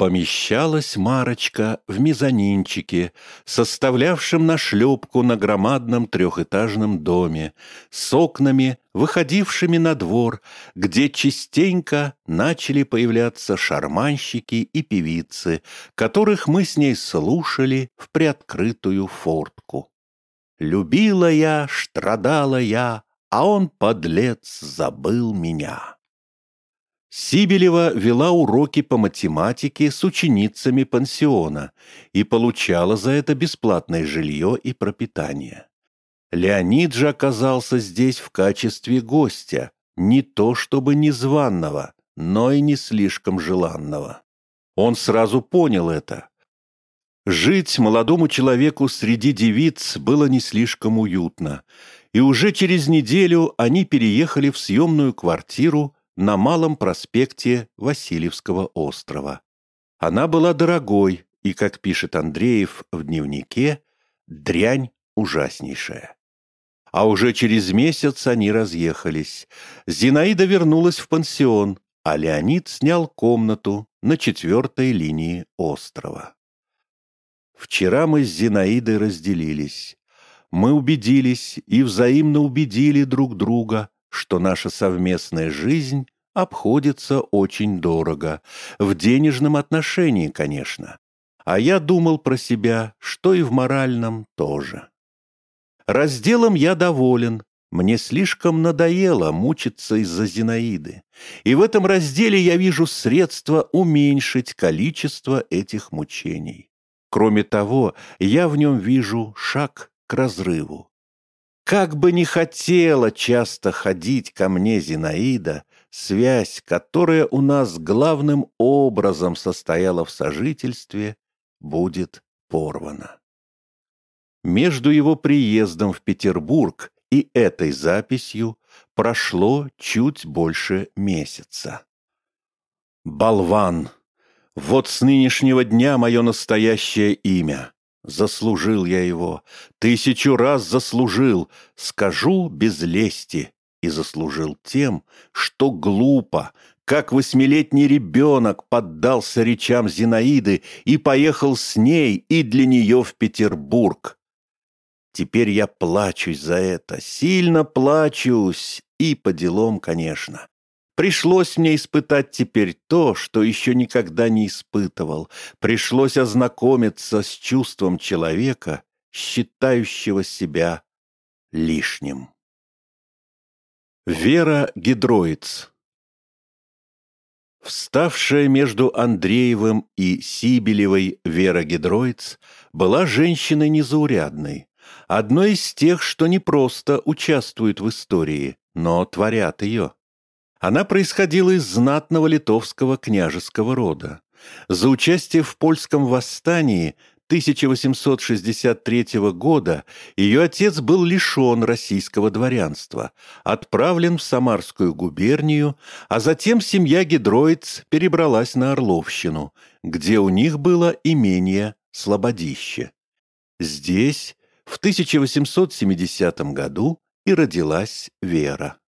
Помещалась Марочка в мезонинчике, составлявшем нашлепку на громадном трехэтажном доме, с окнами, выходившими на двор, где частенько начали появляться шарманщики и певицы, которых мы с ней слушали в приоткрытую фортку. Любила я, страдала я, а он, подлец, забыл меня. Сибелева вела уроки по математике с ученицами пансиона и получала за это бесплатное жилье и пропитание. Леонид же оказался здесь в качестве гостя, не то чтобы незваного, но и не слишком желанного. Он сразу понял это. Жить молодому человеку среди девиц было не слишком уютно, и уже через неделю они переехали в съемную квартиру на Малом проспекте Васильевского острова. Она была дорогой и, как пишет Андреев в дневнике, дрянь ужаснейшая. А уже через месяц они разъехались. Зинаида вернулась в пансион, а Леонид снял комнату на четвертой линии острова. Вчера мы с Зинаидой разделились. Мы убедились и взаимно убедили друг друга, что наша совместная жизнь обходится очень дорого, в денежном отношении, конечно. А я думал про себя, что и в моральном тоже. Разделом я доволен, мне слишком надоело мучиться из-за Зинаиды. И в этом разделе я вижу средства уменьшить количество этих мучений. Кроме того, я в нем вижу шаг к разрыву. Как бы не хотела часто ходить ко мне Зинаида, связь, которая у нас главным образом состояла в сожительстве, будет порвана. Между его приездом в Петербург и этой записью прошло чуть больше месяца. Болван! Вот с нынешнего дня мое настоящее имя. Заслужил я его, тысячу раз заслужил, скажу без лести, и заслужил тем, что глупо, как восьмилетний ребенок поддался речам Зинаиды и поехал с ней и для нее в Петербург. Теперь я плачусь за это, сильно плачусь, и по делам, конечно. Пришлось мне испытать теперь то, что еще никогда не испытывал. Пришлось ознакомиться с чувством человека, считающего себя лишним. Вера Гидроиц Вставшая между Андреевым и Сибелевой Вера Гидроиц была женщиной незаурядной, одной из тех, что не просто участвуют в истории, но творят ее. Она происходила из знатного литовского княжеского рода. За участие в польском восстании 1863 года ее отец был лишен российского дворянства, отправлен в Самарскую губернию, а затем семья Гедроиц перебралась на Орловщину, где у них было имение Слободище. Здесь в 1870 году и родилась Вера.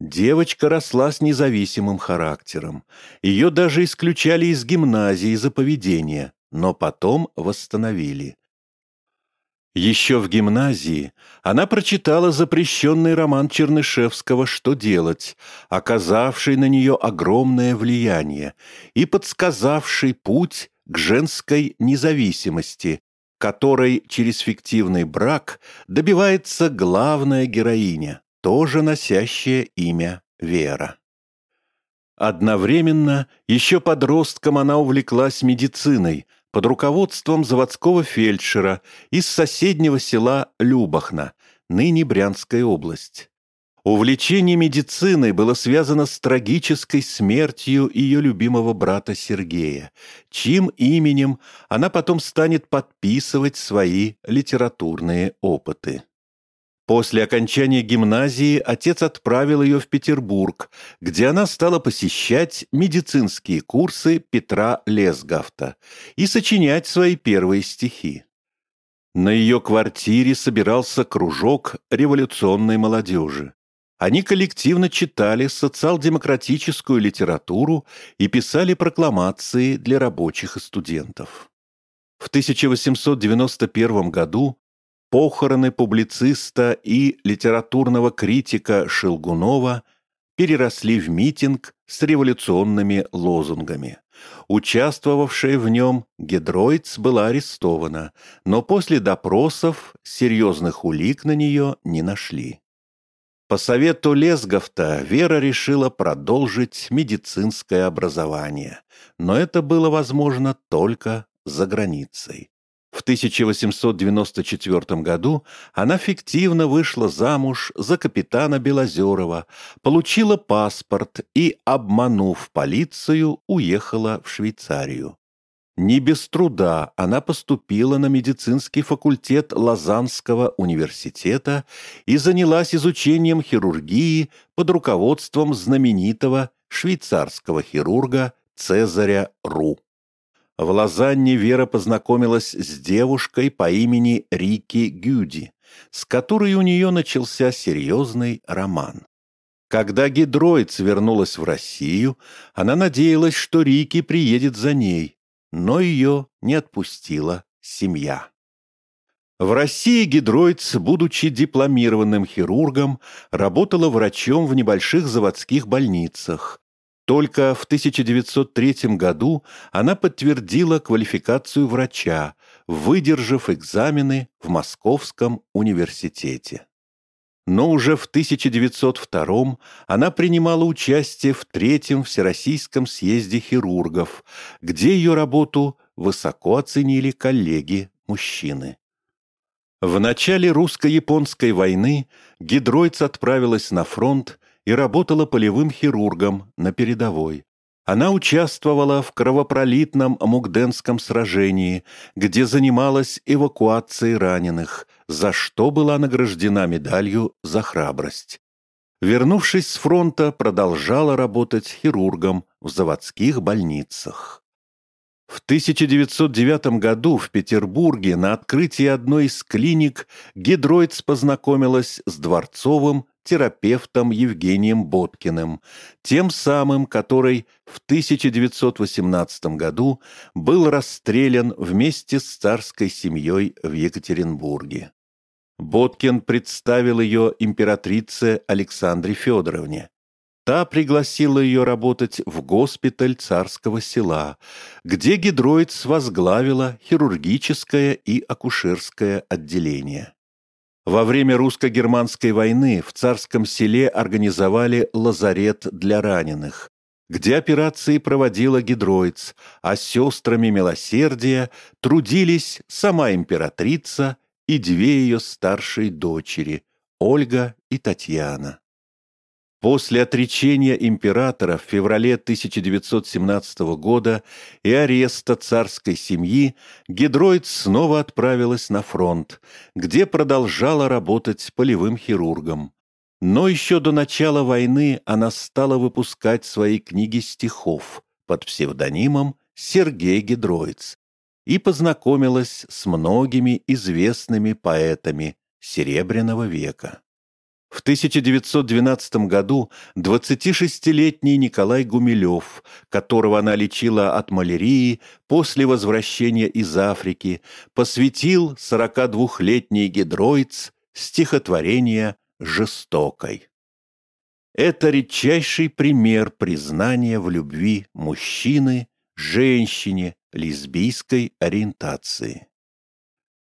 Девочка росла с независимым характером. Ее даже исключали из гимназии за поведение, но потом восстановили. Еще в гимназии она прочитала запрещенный роман Чернышевского «Что делать», оказавший на нее огромное влияние и подсказавший путь к женской независимости, которой через фиктивный брак добивается главная героиня, тоже носящая имя Вера. Одновременно, еще подростком она увлеклась медициной – под руководством заводского фельдшера из соседнего села Любахна, ныне Брянская область. Увлечение медициной было связано с трагической смертью ее любимого брата Сергея, чьим именем она потом станет подписывать свои литературные опыты. После окончания гимназии отец отправил ее в Петербург, где она стала посещать медицинские курсы Петра Лесгафта и сочинять свои первые стихи. На ее квартире собирался кружок революционной молодежи. Они коллективно читали социал-демократическую литературу и писали прокламации для рабочих и студентов. В 1891 году Похороны публициста и литературного критика Шелгунова переросли в митинг с революционными лозунгами. Участвовавшая в нем Гедройц была арестована, но после допросов серьезных улик на нее не нашли. По совету Лесговта Вера решила продолжить медицинское образование, но это было возможно только за границей. В 1894 году она фиктивно вышла замуж за капитана Белозерова, получила паспорт и, обманув полицию, уехала в Швейцарию. Не без труда она поступила на медицинский факультет Лозаннского университета и занялась изучением хирургии под руководством знаменитого швейцарского хирурга Цезаря Ру. В Лозанне Вера познакомилась с девушкой по имени Рики Гюди, с которой у нее начался серьезный роман. Когда Гидроиц вернулась в Россию, она надеялась, что Рики приедет за ней, но ее не отпустила семья. В России Гидроиц, будучи дипломированным хирургом, работала врачом в небольших заводских больницах, только в 1903 году она подтвердила квалификацию врача, выдержав экзамены в Московском университете. Но уже в 1902 она принимала участие в Третьем Всероссийском съезде хирургов, где ее работу высоко оценили коллеги-мужчины. В начале русско-японской войны Гидройц отправилась на фронт и работала полевым хирургом на передовой. Она участвовала в кровопролитном Мугденском сражении, где занималась эвакуацией раненых, за что была награждена медалью за храбрость. Вернувшись с фронта, продолжала работать хирургом в заводских больницах. В 1909 году в Петербурге на открытии одной из клиник Гидройц познакомилась с Дворцовым терапевтом Евгением Боткиным, тем самым, который в 1918 году был расстрелян вместе с царской семьей в Екатеринбурге. Боткин представил ее императрице Александре Федоровне. Та пригласила ее работать в госпиталь царского села, где гидроиц возглавила хирургическое и акушерское отделение. Во время русско-германской войны в царском селе организовали лазарет для раненых, где операции проводила гидроиц, а сестрами милосердия трудились сама императрица и две ее старшие дочери, Ольга и Татьяна. После отречения императора в феврале 1917 года и ареста царской семьи Гидроид снова отправилась на фронт, где продолжала работать полевым хирургом. Но еще до начала войны она стала выпускать свои книги стихов под псевдонимом Сергей Гидроиц, и познакомилась с многими известными поэтами Серебряного века. В 1912 году 26-летний Николай Гумилев, которого она лечила от малярии после возвращения из Африки, посвятил 42-летний гидроиц стихотворение «Жестокой». Это редчайший пример признания в любви мужчины женщине лесбийской ориентации.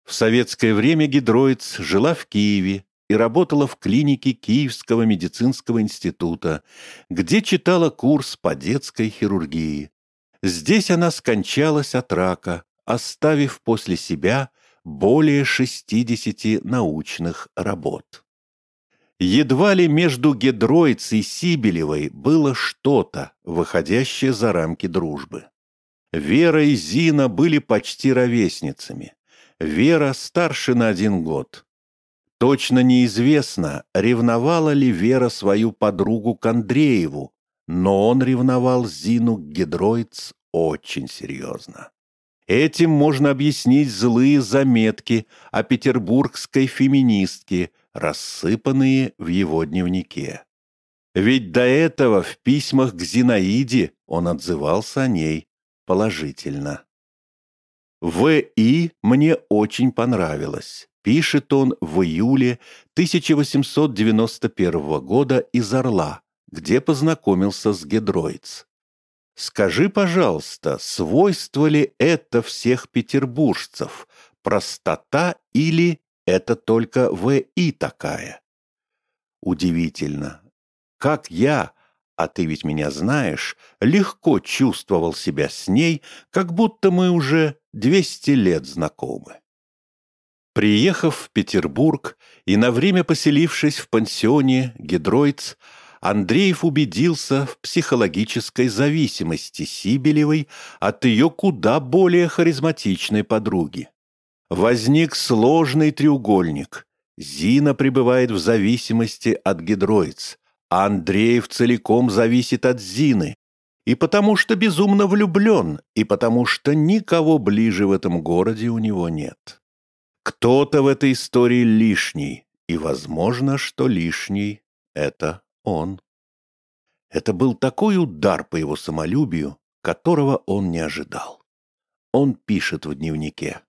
В советское время Гидроиц жила в Киеве и работала в клинике Киевского медицинского института, где читала курс по детской хирургии. Здесь она скончалась от рака, оставив после себя более 60 научных работ. Едва ли между Гедроиц и Сибелевой было что-то, выходящее за рамки дружбы. Вера и Зина были почти ровесницами. Вера старше на один год. Точно неизвестно, ревновала ли Вера свою подругу к Андрееву, но он ревновал Зину к Гедроиц очень серьезно. Этим можно объяснить злые заметки о петербургской феминистке, рассыпанные в его дневнике. Ведь до этого в письмах к Зинаиде он отзывался о ней положительно. В.И. мне очень понравилось. Пишет он в июле 1891 года из Орла, где познакомился с Гедроиц. Скажи, пожалуйста, свойство ли это всех петербуржцев, простота или это только В.И. такая? Удивительно. Как я, а ты ведь меня знаешь, легко чувствовал себя с ней, как будто мы уже 200 лет знакомы. Приехав в Петербург и на время поселившись в пансионе Гедройц, Андреев убедился в психологической зависимости Сибелевой от ее куда более харизматичной подруги. Возник сложный треугольник. Зина пребывает в зависимости от Гедроиц, а Андреев целиком зависит от Зины, и потому что безумно влюблен, и потому что никого ближе в этом городе у него нет. Кто-то в этой истории лишний, и возможно, что лишний — это он. Это был такой удар по его самолюбию, которого он не ожидал. Он пишет в дневнике.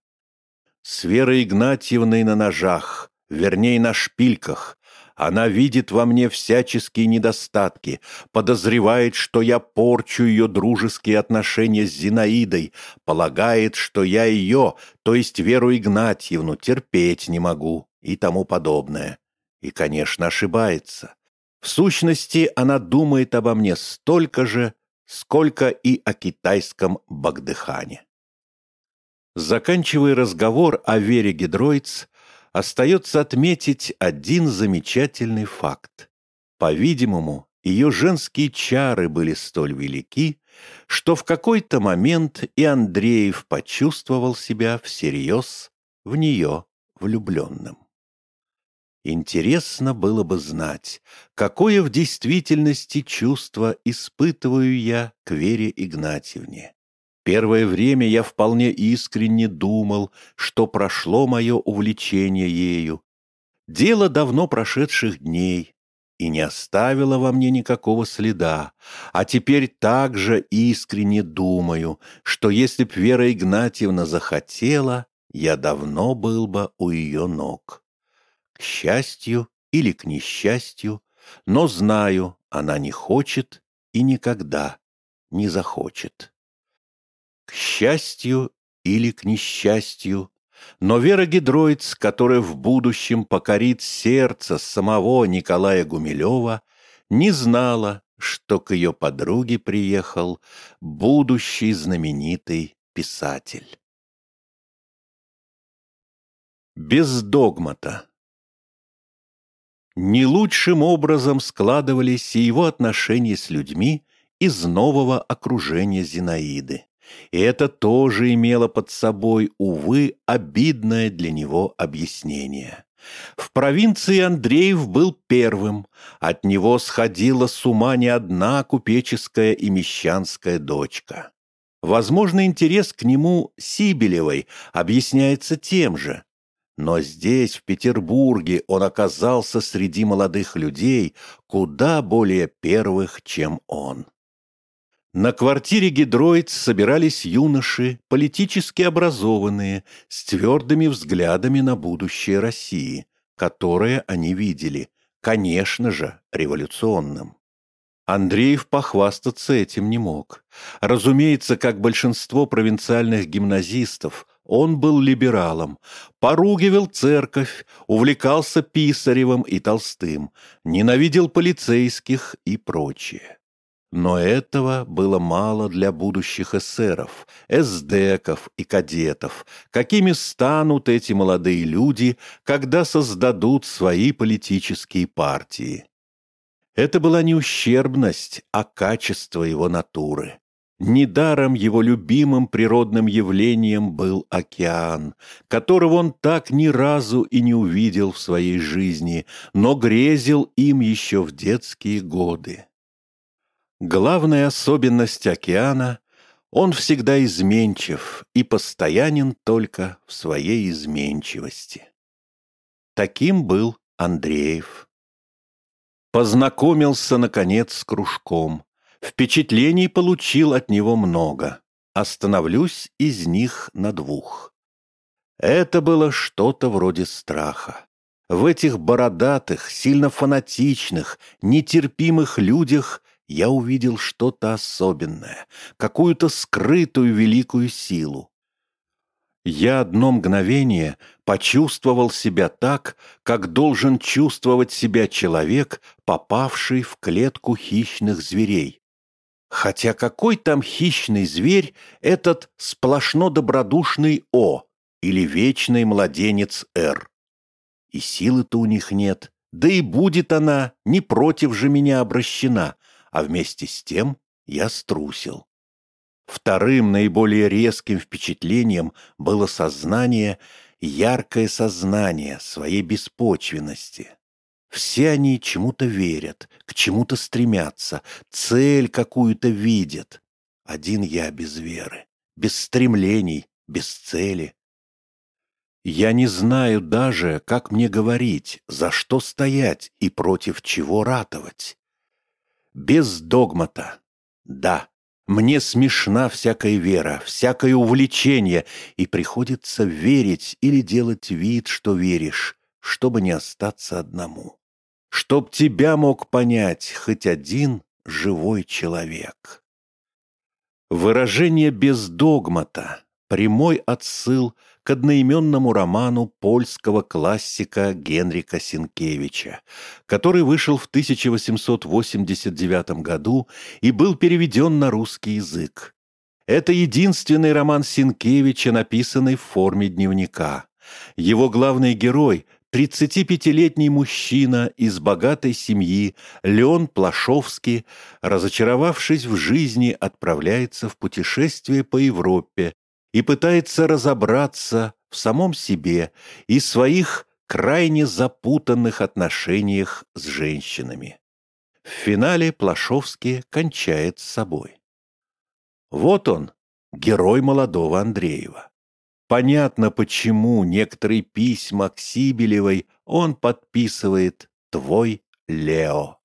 «С Верой Игнатьевной на ножах, вернее, на шпильках, она видит во мне всяческие недостатки, подозревает, что я порчу ее дружеские отношения с Зинаидой, полагает, что я ее, то есть Веру Игнатьевну, терпеть не могу и тому подобное. И, конечно, ошибается. В сущности, она думает обо мне столько же, сколько и о китайском Багдыхане. Заканчивая разговор о Вере Гидроиц, остается отметить один замечательный факт. По-видимому, ее женские чары были столь велики, что в какой-то момент и Андреев почувствовал себя всерьез в нее влюбленным. Интересно было бы знать, какое в действительности чувство испытываю я к Вере Игнатьевне. Первое время я вполне искренне думал, что прошло мое увлечение ею. Дело давно прошедших дней и не оставило во мне никакого следа, а теперь также искренне думаю, что если б Вера Игнатьевна захотела, я давно был бы у ее ног. К счастью или к несчастью, но знаю, она не хочет и никогда не захочет. К счастью или к несчастью, но Вера Гидроиц, которая в будущем покорит сердце самого Николая Гумилева, не знала, что к ее подруге приехал будущий знаменитый писатель. Без догмата Не лучшим образом складывались и его отношения с людьми из нового окружения Зинаиды. И это тоже имело под собой, увы, обидное для него объяснение. В провинции Андреев был первым, от него сходила с ума не одна купеческая и мещанская дочка. Возможно, интерес к нему Сибелевой объясняется тем же. Но здесь, в Петербурге, он оказался среди молодых людей куда более первых, чем он. На квартире Гидроиц собирались юноши, политически образованные, с твердыми взглядами на будущее России, которое они видели, конечно же, революционным. Андреев похвастаться этим не мог. Разумеется, как большинство провинциальных гимназистов, он был либералом, поругивал церковь, увлекался Писаревым и Толстым, ненавидел полицейских и прочее. Но этого было мало для будущих эсеров, эсдеков и кадетов, какими станут эти молодые люди, когда создадут свои политические партии. Это была не ущербность, а качество его натуры. Недаром его любимым природным явлением был океан, которого он так ни разу и не увидел в своей жизни, но грезил им еще в детские годы. Главная особенность океана — он всегда изменчив и постоянен только в своей изменчивости. Таким был Андреев. Познакомился, наконец, с кружком. Впечатлений получил от него много. Остановлюсь из них на двух. Это было что-то вроде страха. В этих бородатых, сильно фанатичных, нетерпимых людях я увидел что-то особенное, какую-то скрытую великую силу. Я одно мгновение почувствовал себя так, как должен чувствовать себя человек, попавший в клетку хищных зверей. Хотя какой там хищный зверь этот сплошно добродушный О или вечный младенец Р? И силы-то у них нет, да и будет она не против же меня обращена, а вместе с тем я струсил. Вторым наиболее резким впечатлением было сознание, яркое сознание своей беспочвенности. Все они чему-то верят, к чему-то стремятся, цель какую-то видят. Один я без веры, без стремлений, без цели. Я не знаю даже, как мне говорить, за что стоять и против чего ратовать. Без догмата. Да, мне смешна всякая вера, всякое увлечение, и приходится верить или делать вид, что веришь, чтобы не остаться одному. Чтоб тебя мог понять хоть один живой человек. Выражение «без догмата» — прямой отсыл — к одноименному роману польского классика Генрика Синкевича, который вышел в 1889 году и был переведен на русский язык. Это единственный роман Синкевича, написанный в форме дневника. Его главный герой 35-летний мужчина из богатой семьи Леон Плашовский, разочаровавшись в жизни, отправляется в путешествие по Европе, и пытается разобраться в самом себе и своих крайне запутанных отношениях с женщинами. В финале Плашовский кончает с собой. Вот он, герой молодого Андреева. Понятно, почему некоторые письма к Сибелевой он подписывает «Твой Лео».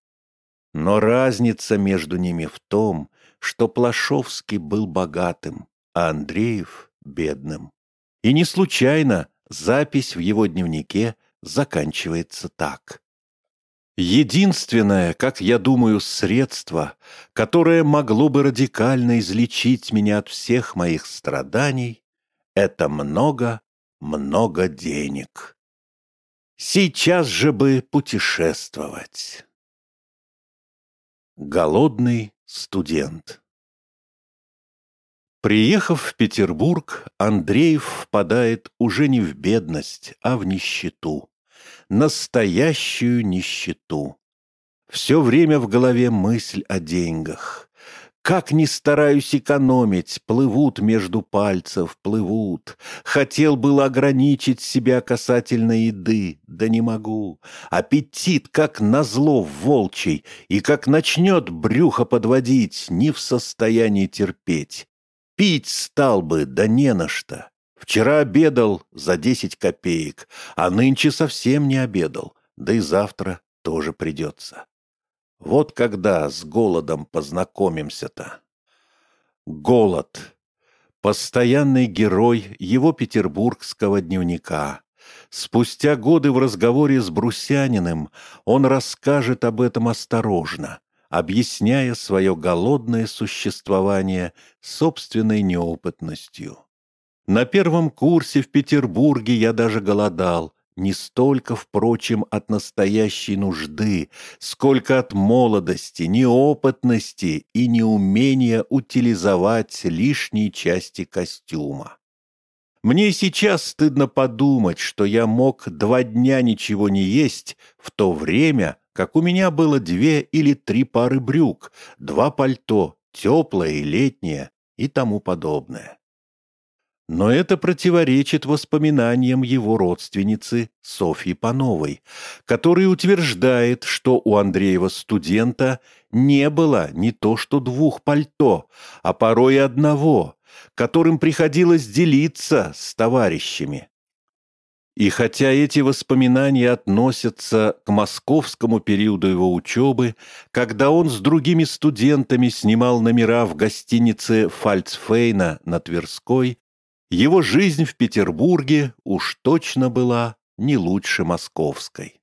Но разница между ними в том, что Плашовский был богатым, а Андреев — бедным. И не случайно запись в его дневнике заканчивается так. Единственное, как я думаю, средство, которое могло бы радикально излечить меня от всех моих страданий, это много, много денег. Сейчас же бы путешествовать. Голодный студент Приехав в Петербург, Андреев впадает уже не в бедность, а в нищету. Настоящую нищету. Все время в голове мысль о деньгах. Как ни стараюсь экономить, плывут между пальцев, плывут. Хотел было ограничить себя касательно еды, да не могу. Аппетит, как назло волчий, и как начнет брюхо подводить, не в состоянии терпеть. Пить стал бы, да не на что. Вчера обедал за десять копеек, а нынче совсем не обедал, да и завтра тоже придется. Вот когда с голодом познакомимся-то. Голод. Постоянный герой его петербургского дневника. Спустя годы в разговоре с Брусяниным он расскажет об этом осторожно, объясняя свое голодное существование собственной неопытностью. На первом курсе в Петербурге я даже голодал, не столько, впрочем, от настоящей нужды, сколько от молодости, неопытности и неумения утилизовать лишние части костюма. Мне сейчас стыдно подумать, что я мог два дня ничего не есть в то время, как у меня было две или три пары брюк, два пальто, теплое и летнее и тому подобное. Но это противоречит воспоминаниям его родственницы Софьи Пановой, которая утверждает, что у Андреева-студента не было не то что двух пальто, а порой одного, которым приходилось делиться с товарищами. И хотя эти воспоминания относятся к московскому периоду его учебы, когда он с другими студентами снимал номера в гостинице Фальцфейна на Тверской, его жизнь в Петербурге уж точно была не лучше московской.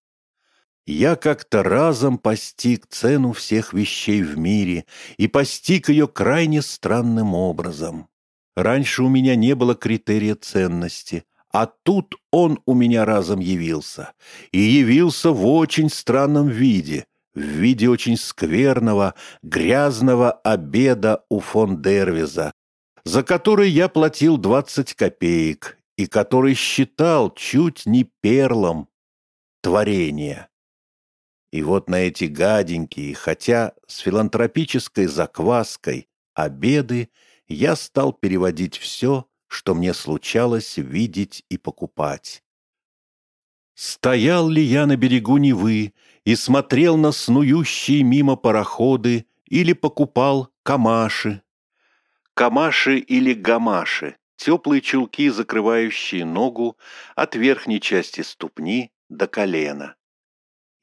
Я как-то разом постиг цену всех вещей в мире и постиг ее крайне странным образом. Раньше у меня не было критерия ценности, а тут он у меня разом явился. И явился в очень странном виде, в виде очень скверного, грязного обеда у фон Дервиза, за который я платил 20 копеек и который считал чуть не перлом творения. И вот на эти гаденькие, хотя с филантропической закваской, обеды я стал переводить все, что мне случалось видеть и покупать. Стоял ли я на берегу Невы и смотрел на снующие мимо пароходы или покупал камаши, Камаши или гамаши – теплые чулки, закрывающие ногу от верхней части ступни до колена.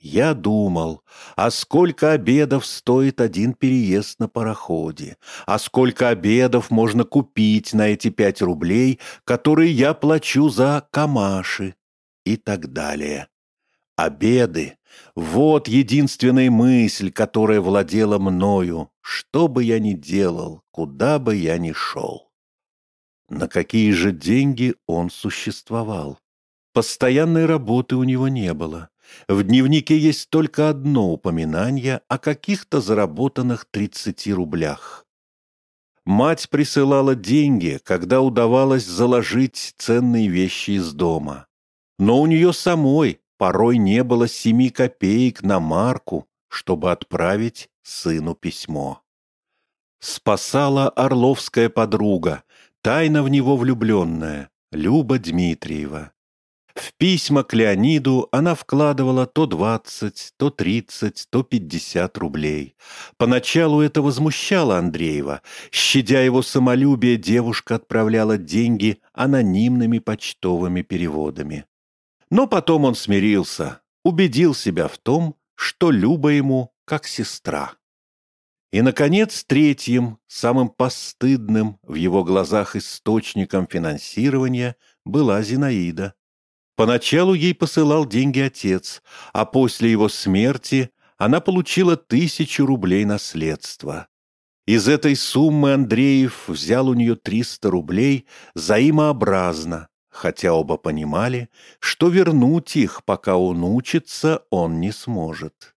Я думал, а сколько обедов стоит один переезд на пароходе, а сколько обедов можно купить на эти пять рублей, которые я плачу за камаши и так далее. Обеды — вот единственная мысль, которая владела мною, что бы я ни делал, куда бы я ни шел. На какие же деньги он существовал? Постоянной работы у него не было. В дневнике есть только одно упоминание о каких-то заработанных 30 рублях. Мать присылала деньги, когда удавалось заложить ценные вещи из дома. Но у нее самой порой не было семи копеек на марку, чтобы отправить сыну письмо. Спасала орловская подруга, тайно в него влюбленная, Люба Дмитриева. В письма к Леониду она вкладывала то двадцать, то тридцать, то пятьдесят рублей. Поначалу это возмущало Андреева. Щадя его самолюбие, девушка отправляла деньги анонимными почтовыми переводами. Но потом он смирился, убедил себя в том, что Люба ему как сестра. И, наконец, третьим, самым постыдным в его глазах источником финансирования была Зинаида. Поначалу ей посылал деньги отец, а после его смерти она получила тысячу рублей наследства. Из этой суммы Андреев взял у нее 300 рублей взаимообразно, хотя оба понимали, что вернуть их, пока он учится, он не сможет.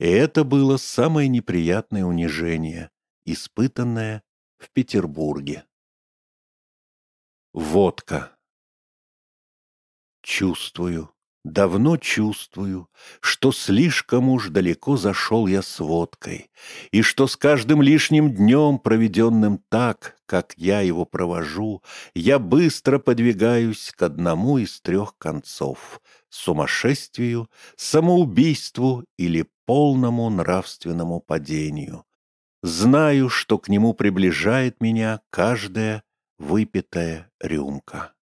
И это было самое неприятное унижение, испытанное в Петербурге. Водка. Чувствую, Давно чувствую, что слишком уж далеко зашел я с водкой, и что с каждым лишним днем, проведенным так, как я его провожу, я быстро подвигаюсь к одному из трех концов — сумасшествию, самоубийству или полному нравственному падению. Знаю, что к нему приближает меня каждая выпитая рюмка.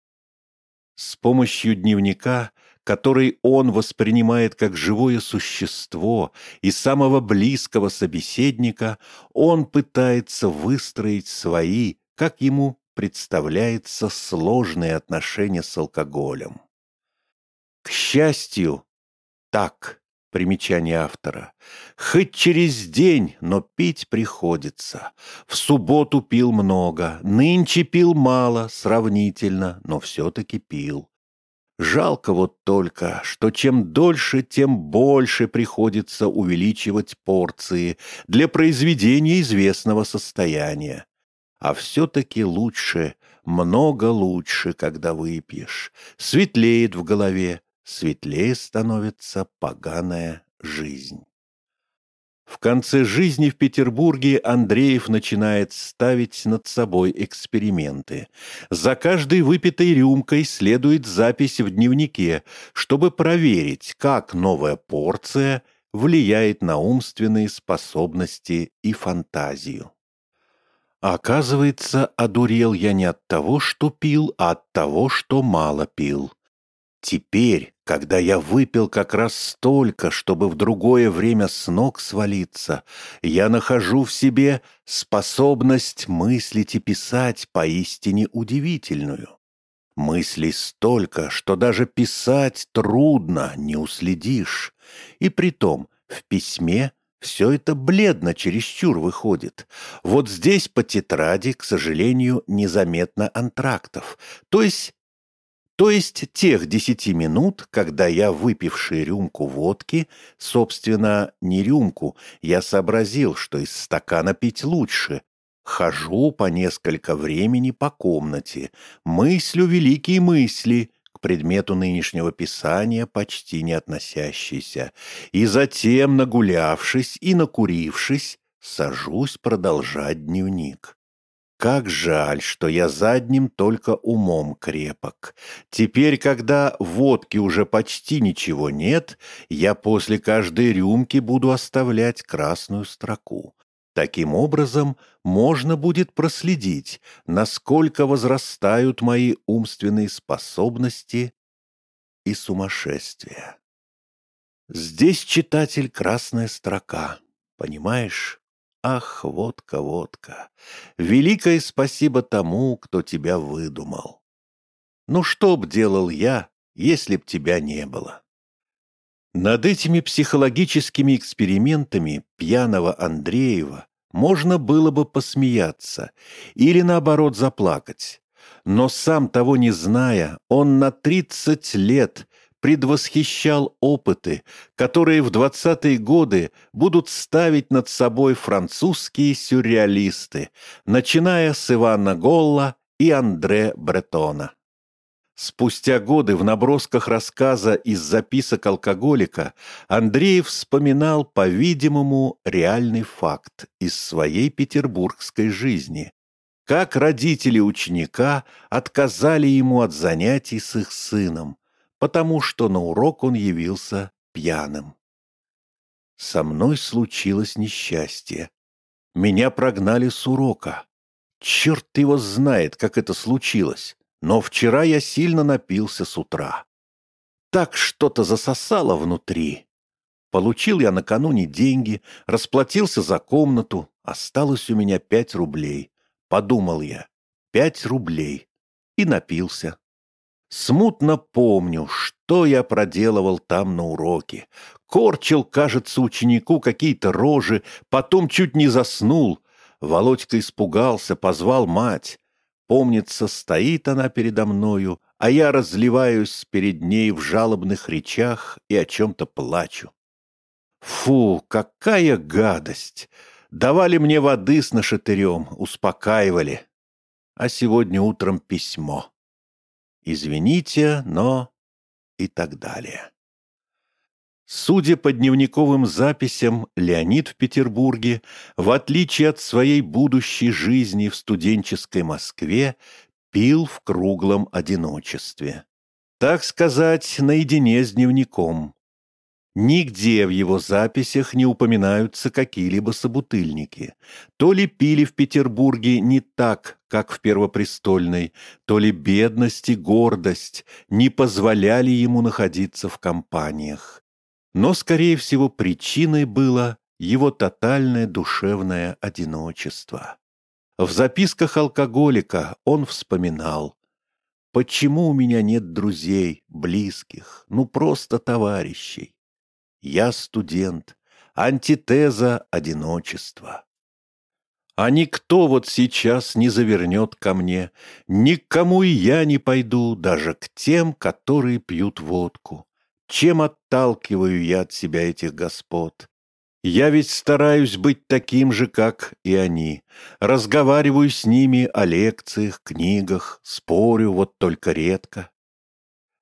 С помощью дневника, который он воспринимает как живое существо и самого близкого собеседника, он пытается выстроить свои, как ему представляется, сложные отношения с алкоголем. К счастью, так Примечание автора. «Хоть через день, но пить приходится. В субботу пил много, нынче пил мало, сравнительно, но все-таки пил. Жалко вот только, что чем дольше, тем больше приходится увеличивать порции для произведения известного состояния. А все-таки лучше, много лучше, когда выпьешь. Светлеет в голове, светлее становится поганая жизнь. В конце жизни в Петербурге Андреев начинает ставить над собой эксперименты. За каждой выпитой рюмкой следует запись в дневнике, чтобы проверить, как новая порция влияет на умственные способности и фантазию. Оказывается, одурел я не от того, что пил, а от того, что мало пил. Теперь, когда я выпил как раз столько, чтобы в другое время с ног свалиться, я нахожу в себе способность мыслить и писать поистине удивительную. Мыслей столько, что даже писать трудно, не уследишь. И притом в письме все это бледно чересчур выходит. Вот здесь по тетради, к сожалению, незаметно антрактов, то есть то есть тех десяти минут, когда я, выпивший рюмку водки, собственно, не рюмку, я сообразил, что из стакана пить лучше, хожу по несколько времени по комнате, мыслю великие мысли, к предмету нынешнего писания почти не относящиеся, и затем, нагулявшись и накурившись, сажусь продолжать дневник. Как жаль, что я задним только умом крепок. Теперь, когда водки уже почти ничего нет, я после каждой рюмки буду оставлять красную строку. Таким образом, можно будет проследить, насколько возрастают мои умственные способности и сумасшествие. Здесь, читатель, красная строка, понимаешь? Ах, водка, водка, великое спасибо тому, кто тебя выдумал. Ну что б делал я, если б тебя не было? Над этими психологическими экспериментами пьяного Андреева можно было бы посмеяться или, наоборот, заплакать. Но сам того не зная, он на тридцать лет предвосхищал опыты, которые в двадцатые годы будут ставить над собой французские сюрреалисты, начиная с Ивана Голла и Андре Бретона. Спустя годы в набросках рассказа из записок алкоголика Андреев вспоминал, по-видимому, реальный факт из своей петербургской жизни. Как родители ученика отказали ему от занятий с их сыном, потому что на урок он явился пьяным. Со мной случилось несчастье. Меня прогнали с урока. Черт его знает, как это случилось, но вчера я сильно напился с утра. Так что-то засосало внутри. Получил я накануне деньги, расплатился за комнату, осталось у меня пять рублей. Подумал я, пять рублей. И напился. Смутно помню, что я проделывал там на уроке. Корчил, кажется, ученику какие-то рожи, потом чуть не заснул. Володька испугался, позвал мать. Помнится, стоит она передо мною, а я разливаюсь перед ней в жалобных речах и о чем-то плачу. Фу, какая гадость! Давали мне воды с нашатырем, успокаивали. А сегодня утром письмо извините, но и так далее. Судя по дневниковым записям, Леонид в Петербурге, в отличие от своей будущей жизни в студенческой Москве, пил в круглом одиночестве. Так сказать, наедине с дневником. Нигде в его записях не упоминаются какие-либо собутыльники. То ли пили в Петербурге не так, как в Первопрестольной, то ли бедность и гордость не позволяли ему находиться в компаниях. Но, скорее всего, причиной было его тотальное душевное одиночество. В записках алкоголика он вспоминал «Почему у меня нет друзей, близких, ну просто товарищей? Я студент, антитеза одиночества. А никто вот сейчас не завернет ко мне, никому и я не пойду, даже к тем, которые пьют водку. Чем отталкиваю я от себя этих господ? Я ведь стараюсь быть таким же, как и они. Разговариваю с ними о лекциях, книгах, спорю, вот только редко.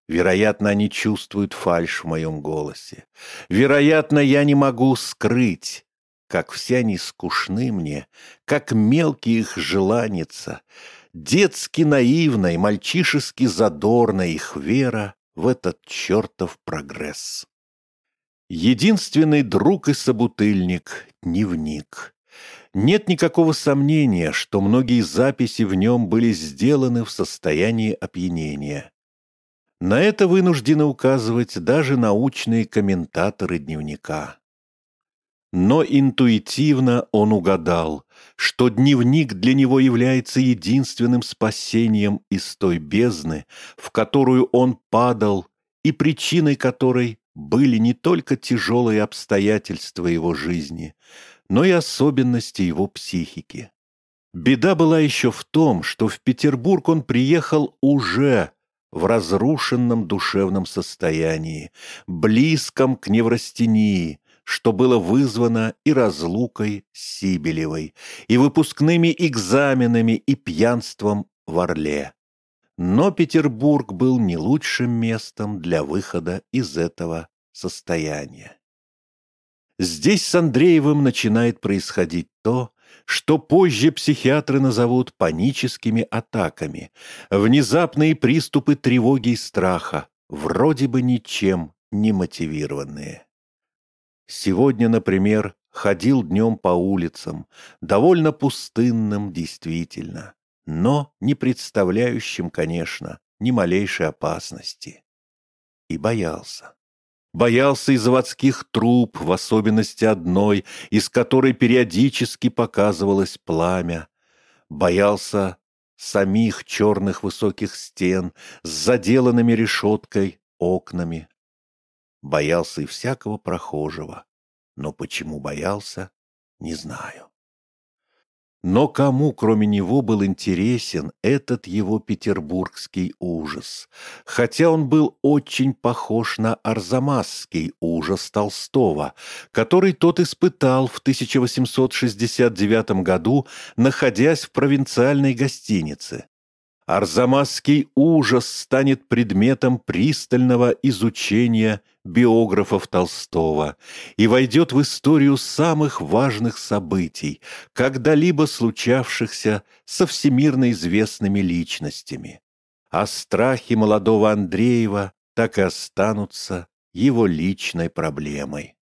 Вероятно, они чувствуют фальшь в моем голосе. Вероятно, я не могу скрыть, как все они скучны мне, как мелкие их желаница, детски наивна и мальчишески задорна их вера в этот чертов прогресс. Единственный друг и собутыльник — дневник. Нет никакого сомнения, что многие записи в нем были сделаны в состоянии опьянения. На это вынуждены указывать даже научные комментаторы дневника. Но интуитивно он угадал, что дневник для него является единственным спасением из той бездны, в которую он падал, и причиной которой были не только тяжелые обстоятельства его жизни, но и особенности его психики. Беда была еще в том, что в Петербург он приехал уже в разрушенном душевном состоянии, близком к неврастении, что было вызвано и разлукой с Сибелевой, и выпускными экзаменами, и пьянством в Орле. Но Петербург был не лучшим местом для выхода из этого состояния. Здесь с Андреевым начинает происходить то, что позже психиатры назовут паническими атаками, внезапные приступы тревоги и страха, вроде бы ничем не мотивированные. Сегодня, например, ходил днем по улицам, довольно пустынным действительно, но не представляющим, конечно, ни малейшей опасности. И боялся. Боялся и заводских труб, в особенности одной, из которой периодически показывалось пламя. Боялся самих черных высоких стен с заделанными решеткой окнами. Боялся и всякого прохожего. Но почему боялся, не знаю. Но кому, кроме него, был интересен этот его петербургский ужас? Хотя он был очень похож на арзамасский ужас Толстого, который тот испытал в 1869 году, находясь в провинциальной гостинице. Арзамасский ужас станет предметом пристального изучения биографов Толстого и войдет в историю самых важных событий, когда-либо случавшихся со всемирно известными личностями. А страхи молодого Андреева так и останутся его личной проблемой.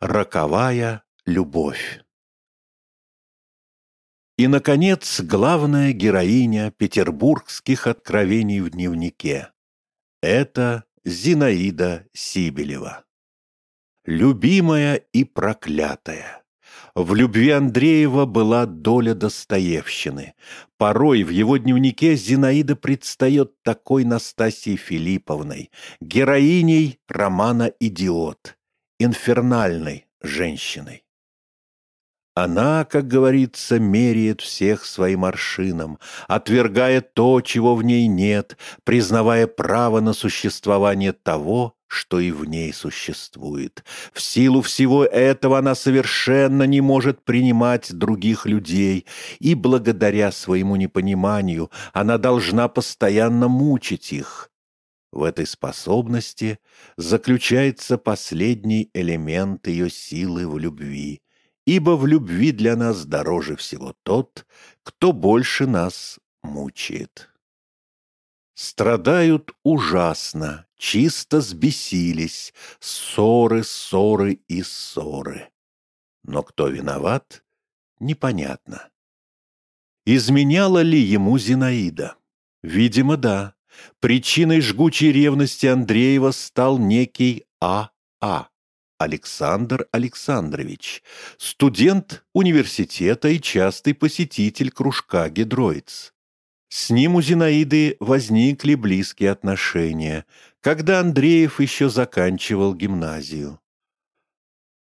Роковая любовь и, наконец, главная героиня петербургских откровений в дневнике. Это Зинаида Сибелева. Любимая и проклятая. В любви Андреева была доля Достоевщины. Порой в его дневнике Зинаида предстает такой Настасьей Филипповной, героиней романа «Идиот», инфернальной женщиной. Она, как говорится, меряет всех своим аршином, отвергая то, чего в ней нет, признавая право на существование того, что и в ней существует. В силу всего этого она совершенно не может принимать других людей, и благодаря своему непониманию она должна постоянно мучить их. В этой способности заключается последний элемент ее силы в любви — ибо в любви для нас дороже всего тот, кто больше нас мучает. Страдают ужасно чисто сбесились, ссоры, ссоры и ссоры. Но кто виноват, непонятно. Изменяла ли ему Зинаида? Видимо, да. Причиной жгучей ревности Андреева стал некий А.А. А. Александр Александрович, студент университета и частый посетитель кружка «Гидроиц». С ним у Зинаиды возникли близкие отношения, когда Андреев еще заканчивал гимназию.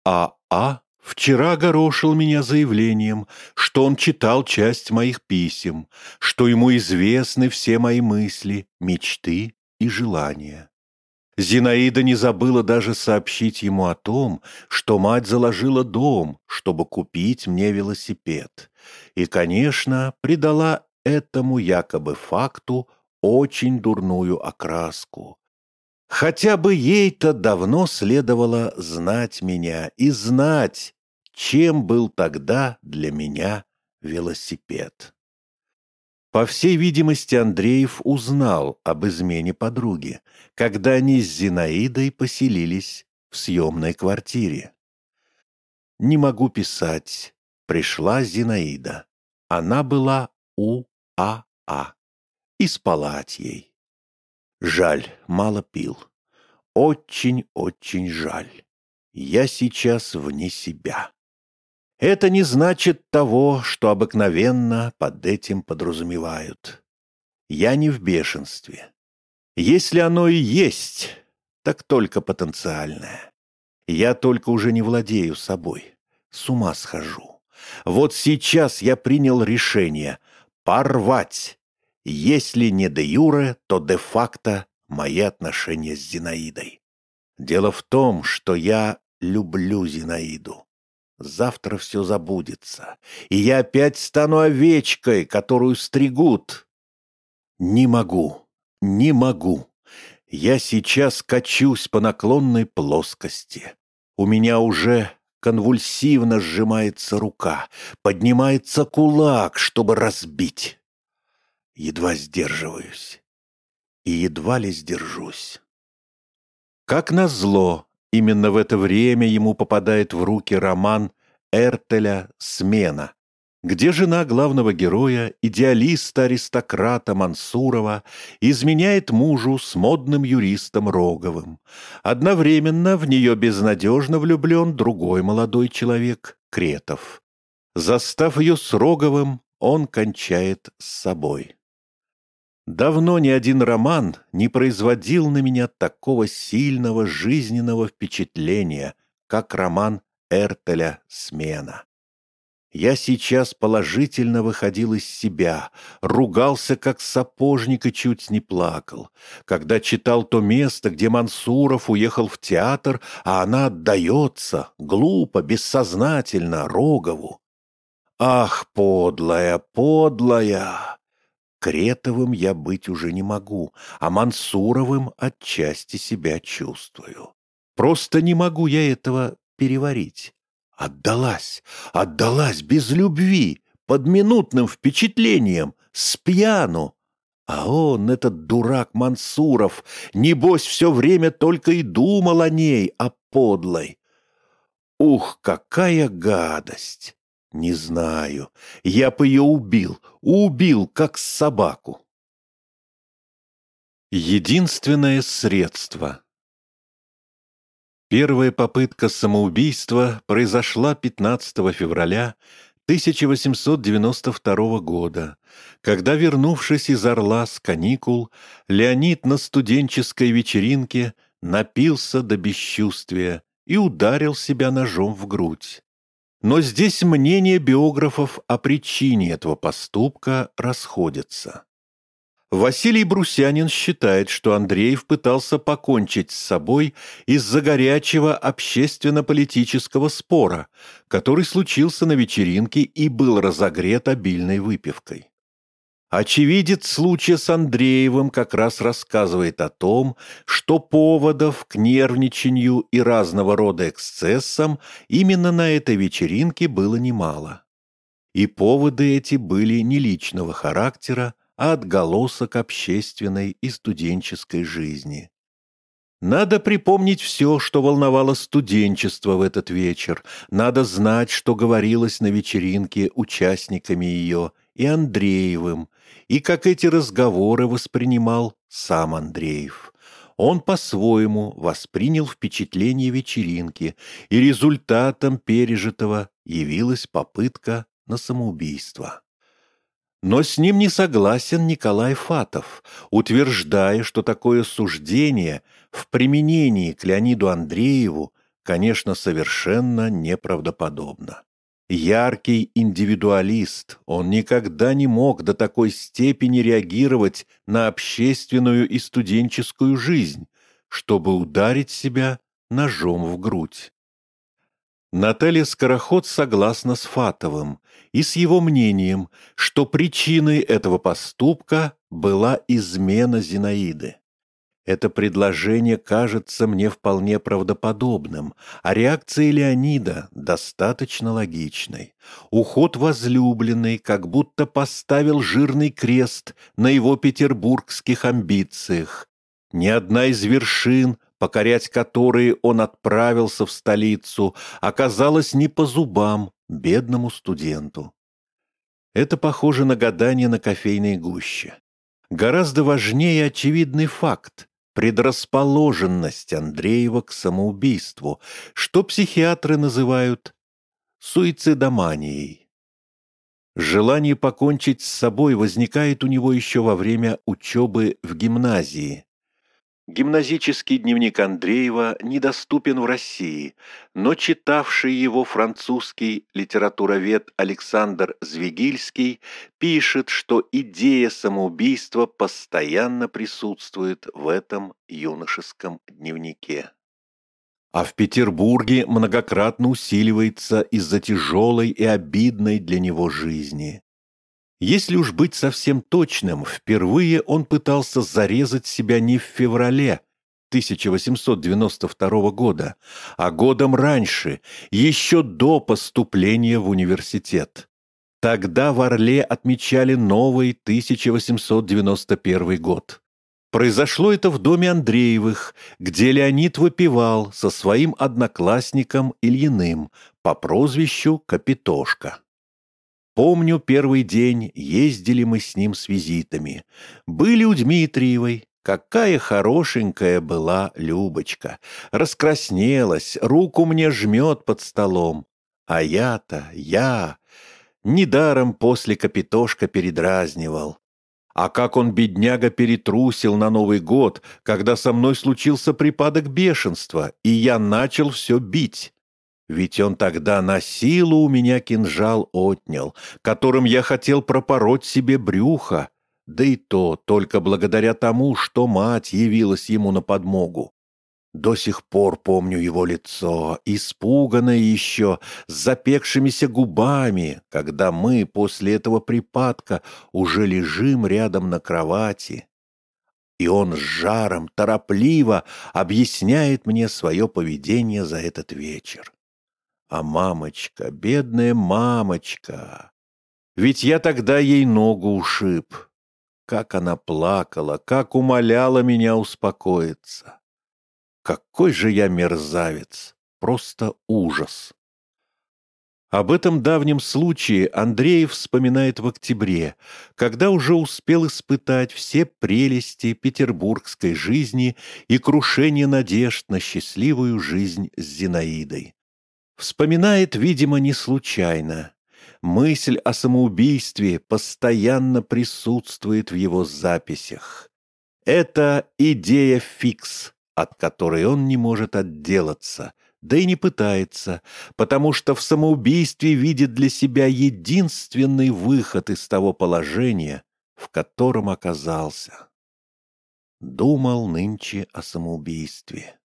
А.А. А вчера огорошил меня заявлением, что он читал часть моих писем, что ему известны все мои мысли, мечты и желания. Зинаида не забыла даже сообщить ему о том, что мать заложила дом, чтобы купить мне велосипед. И, конечно, придала этому якобы факту очень дурную окраску. Хотя бы ей-то давно следовало знать меня и знать, чем был тогда для меня велосипед. По всей видимости, Андреев узнал об измене подруги, когда они с Зинаидой поселились в съемной квартире. «Не могу писать. Пришла Зинаида. Она была у А.А. А. И спалать ей. Жаль, мало пил. Очень-очень жаль. Я сейчас вне себя». Это не значит того, что обыкновенно под этим подразумевают. Я не в бешенстве. Если оно и есть, так только потенциальное. Я только уже не владею собой. С ума схожу. Вот сейчас я принял решение порвать. Если не де юре, то де факто мои отношения с Зинаидой. Дело в том, что я люблю Зинаиду. Завтра все забудется, и я опять стану овечкой, которую стригут. Не могу, не могу. Я сейчас качусь по наклонной плоскости. У меня уже конвульсивно сжимается рука, поднимается кулак, чтобы разбить. Едва сдерживаюсь. И едва ли сдержусь. Как назло, Именно в это время ему попадает в руки роман Эртеля «Смена», где жена главного героя, идеалиста-аристократа Мансурова, изменяет мужу с модным юристом Роговым. Одновременно в нее безнадежно влюблен другой молодой человек, Кретов. Застав ее с Роговым, он кончает с собой. Давно ни один роман не производил на меня такого сильного жизненного впечатления, как роман Эртеля «Смена». Я сейчас положительно выходил из себя, ругался как сапожник и чуть не плакал, когда читал то место, где Мансуров уехал в театр, а она отдается, глупо, бессознательно, Рогову. Ах, подлая, подлая! Кретовым я быть уже не могу, а Мансуровым отчасти себя чувствую. Просто не могу я этого переварить. Отдалась, отдалась без любви, под минутным впечатлением, с пьяну. А он, этот дурак Мансуров, небось все время только и думал о ней, о подлой. Ух, какая гадость! Не знаю. Я бы ее убил. Убил, как собаку. Единственное средство. Первая попытка самоубийства произошла 15 февраля 1892 года, когда, вернувшись из Орла с каникул, Леонид на студенческой вечеринке напился до бесчувствия и ударил себя ножом в грудь. Но здесь мнения биографов о причине этого поступка расходятся. Василий Брусянин считает, что Андреев пытался покончить с собой из-за горячего общественно-политического спора, который случился на вечеринке и был разогрет обильной выпивкой. Очевидец случая с Андреевым как раз рассказывает о том, что поводов к нервничанию и разного рода эксцессам именно на этой вечеринке было немало. И поводы эти были не личного характера, а отголосок общественной и студенческой жизни. Надо припомнить все, что волновало студенчество в этот вечер. Надо знать, что говорилось на вечеринке участниками ее и Андреевым, и как эти разговоры воспринимал сам Андреев. Он по-своему воспринял впечатление вечеринки, и результатом пережитого явилась попытка на самоубийство. Но с ним не согласен Николай Фатов, утверждая, что такое суждение в применении к Леониду Андрееву, конечно, совершенно неправдоподобно. Яркий индивидуалист, он никогда не мог до такой степени реагировать на общественную и студенческую жизнь, чтобы ударить себя ножом в грудь. Наталья Скороход согласна с Фатовым и с его мнением, что причиной этого поступка была измена Зинаиды. Это предложение кажется мне вполне правдоподобным, а реакция Леонида достаточно логичной. Уход возлюбленной как будто поставил жирный крест на его петербургских амбициях. Ни одна из вершин покорять которые он отправился в столицу, оказалось не по зубам бедному студенту. Это похоже на гадание на кофейной гуще. Гораздо важнее очевидный факт – предрасположенность Андреева к самоубийству, что психиатры называют суицидоманией. Желание покончить с собой возникает у него еще во время учебы в гимназии. Гимназический дневник Андреева недоступен в России, но читавший его французский литературовед Александр Звегильский пишет, что идея самоубийства постоянно присутствует в этом юношеском дневнике. А в Петербурге многократно усиливается из-за тяжелой и обидной для него жизни. Если уж быть совсем точным, впервые он пытался зарезать себя не в феврале 1892 года, а годом раньше, еще до поступления в университет. Тогда в Орле отмечали новый 1891 год. Произошло это в доме Андреевых, где Леонид выпивал со своим одноклассником Ильиным по прозвищу Капитошка. Помню, первый день ездили мы с ним с визитами. Были у Дмитриевой. Какая хорошенькая была Любочка. Раскраснелась, руку мне жмет под столом. А я-то, я... Недаром после капитошка передразнивал. А как он, бедняга, перетрусил на Новый год, когда со мной случился припадок бешенства, и я начал все бить. Ведь он тогда на силу у меня кинжал отнял, которым я хотел пропороть себе брюхо, да и то только благодаря тому, что мать явилась ему на подмогу. До сих пор помню его лицо, испуганное еще, с запекшимися губами, когда мы после этого припадка уже лежим рядом на кровати. И он с жаром, торопливо объясняет мне свое поведение за этот вечер. А мамочка, бедная мамочка! Ведь я тогда ей ногу ушиб. Как она плакала, как умоляла меня успокоиться. Какой же я мерзавец! Просто ужас! Об этом давнем случае Андреев вспоминает в октябре, когда уже успел испытать все прелести петербургской жизни и крушение надежд на счастливую жизнь с Зинаидой. Вспоминает, видимо, не случайно. Мысль о самоубийстве постоянно присутствует в его записях. Это идея фикс, от которой он не может отделаться, да и не пытается, потому что в самоубийстве видит для себя единственный выход из того положения, в котором оказался. Думал нынче о самоубийстве.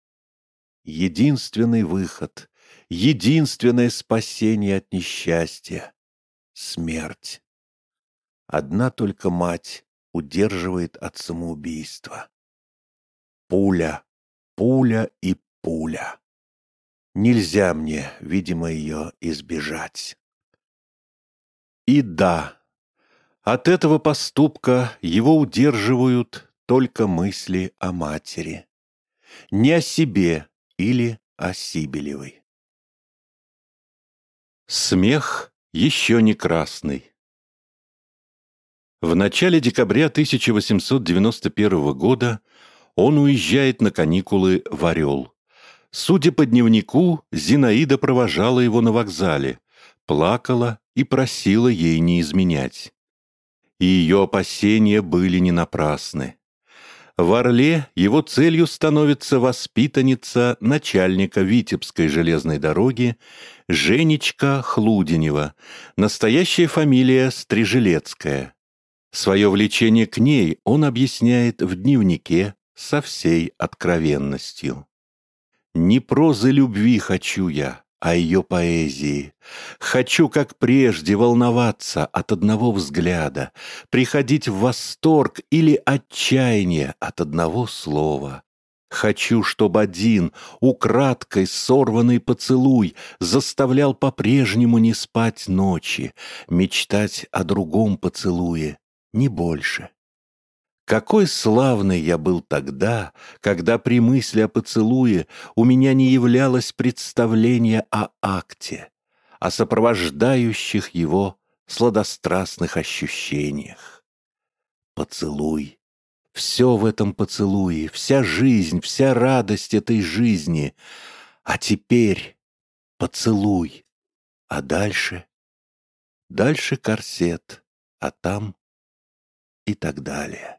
Единственный выход, единственное спасение от несчастья — смерть. Одна только мать удерживает от самоубийства. Пуля, пуля и пуля. Нельзя мне, видимо, ее избежать. И да, от этого поступка его удерживают только мысли о матери. не о себе или о Сибелевой. Смех еще не красный. В начале декабря 1891 года он уезжает на каникулы в Орел. Судя по дневнику, Зинаида провожала его на вокзале, плакала и просила ей не изменять. И ее опасения были не напрасны. В Орле его целью становится воспитанница начальника Витебской железной дороги Женечка Хлуденева, настоящая фамилия Стрижелецкая. Свое влечение к ней он объясняет в дневнике со всей откровенностью. «Не прозы любви хочу я, а ее поэзии. Хочу, как прежде, волноваться от одного взгляда, приходить в восторг или отчаяние от одного слова. Хочу, чтобы один, украдкой сорванный поцелуй, заставлял по-прежнему не спать ночи, мечтать о другом поцелуе, не больше. Какой славный я был тогда, когда при мысли о поцелуе у меня не являлось представления о акте, о сопровождающих его сладострастных ощущениях. Поцелуй. Все в этом поцелуе, вся жизнь, вся радость этой жизни. А теперь поцелуй. А дальше? Дальше корсет, а там и так далее.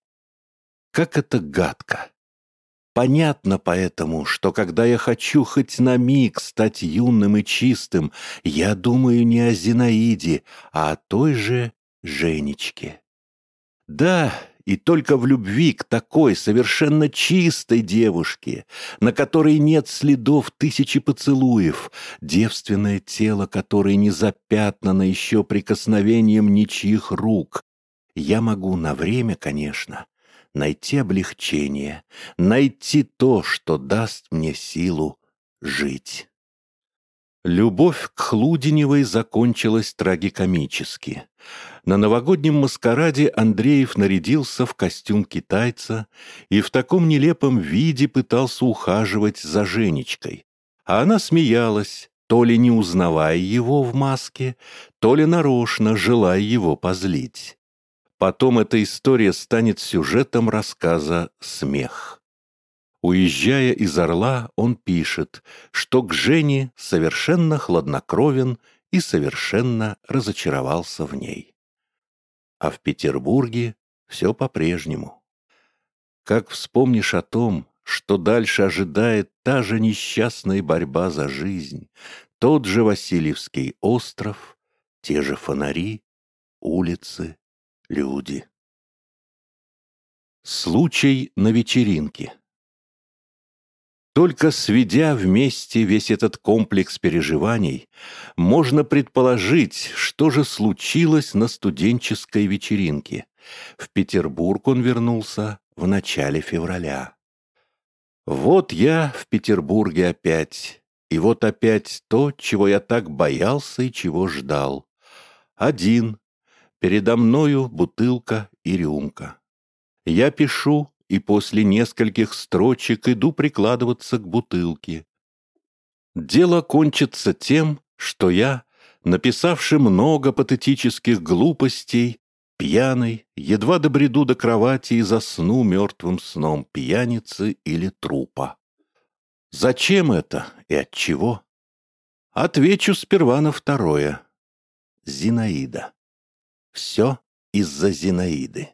Как это гадко! Понятно поэтому, что когда я хочу хоть на миг стать юным и чистым, я думаю не о Зинаиде, а о той же Женечке. Да, и только в любви к такой совершенно чистой девушке, на которой нет следов тысячи поцелуев, девственное тело которой не запятнано еще прикосновением ничьих рук, я могу на время, конечно, найти облегчение, найти то, что даст мне силу жить. Любовь к Хлудиневой закончилась трагикомически. На новогоднем маскараде Андреев нарядился в костюм китайца и в таком нелепом виде пытался ухаживать за Женечкой. А она смеялась, то ли не узнавая его в маске, то ли нарочно желая его позлить. Потом эта история станет сюжетом рассказа «Смех». Уезжая из Орла, он пишет, что к Жене совершенно хладнокровен и совершенно разочаровался в ней. А в Петербурге все по-прежнему. Как вспомнишь о том, что дальше ожидает та же несчастная борьба за жизнь, тот же Васильевский остров, те же фонари, улицы, люди. Случай на вечеринке. Только сведя вместе весь этот комплекс переживаний, можно предположить, что же случилось на студенческой вечеринке. В Петербург он вернулся в начале февраля. Вот я в Петербурге опять, и вот опять то, чего я так боялся и чего ждал. Один, Передо мною бутылка и рюмка. Я пишу, и после нескольких строчек иду прикладываться к бутылке. Дело кончится тем, что я, написавший много патетических глупостей, пьяный, едва добреду до кровати и засну мертвым сном пьяницы или трупа. Зачем это и от чего? Отвечу сперва на второе. Зинаида. Все из-за Зинаиды.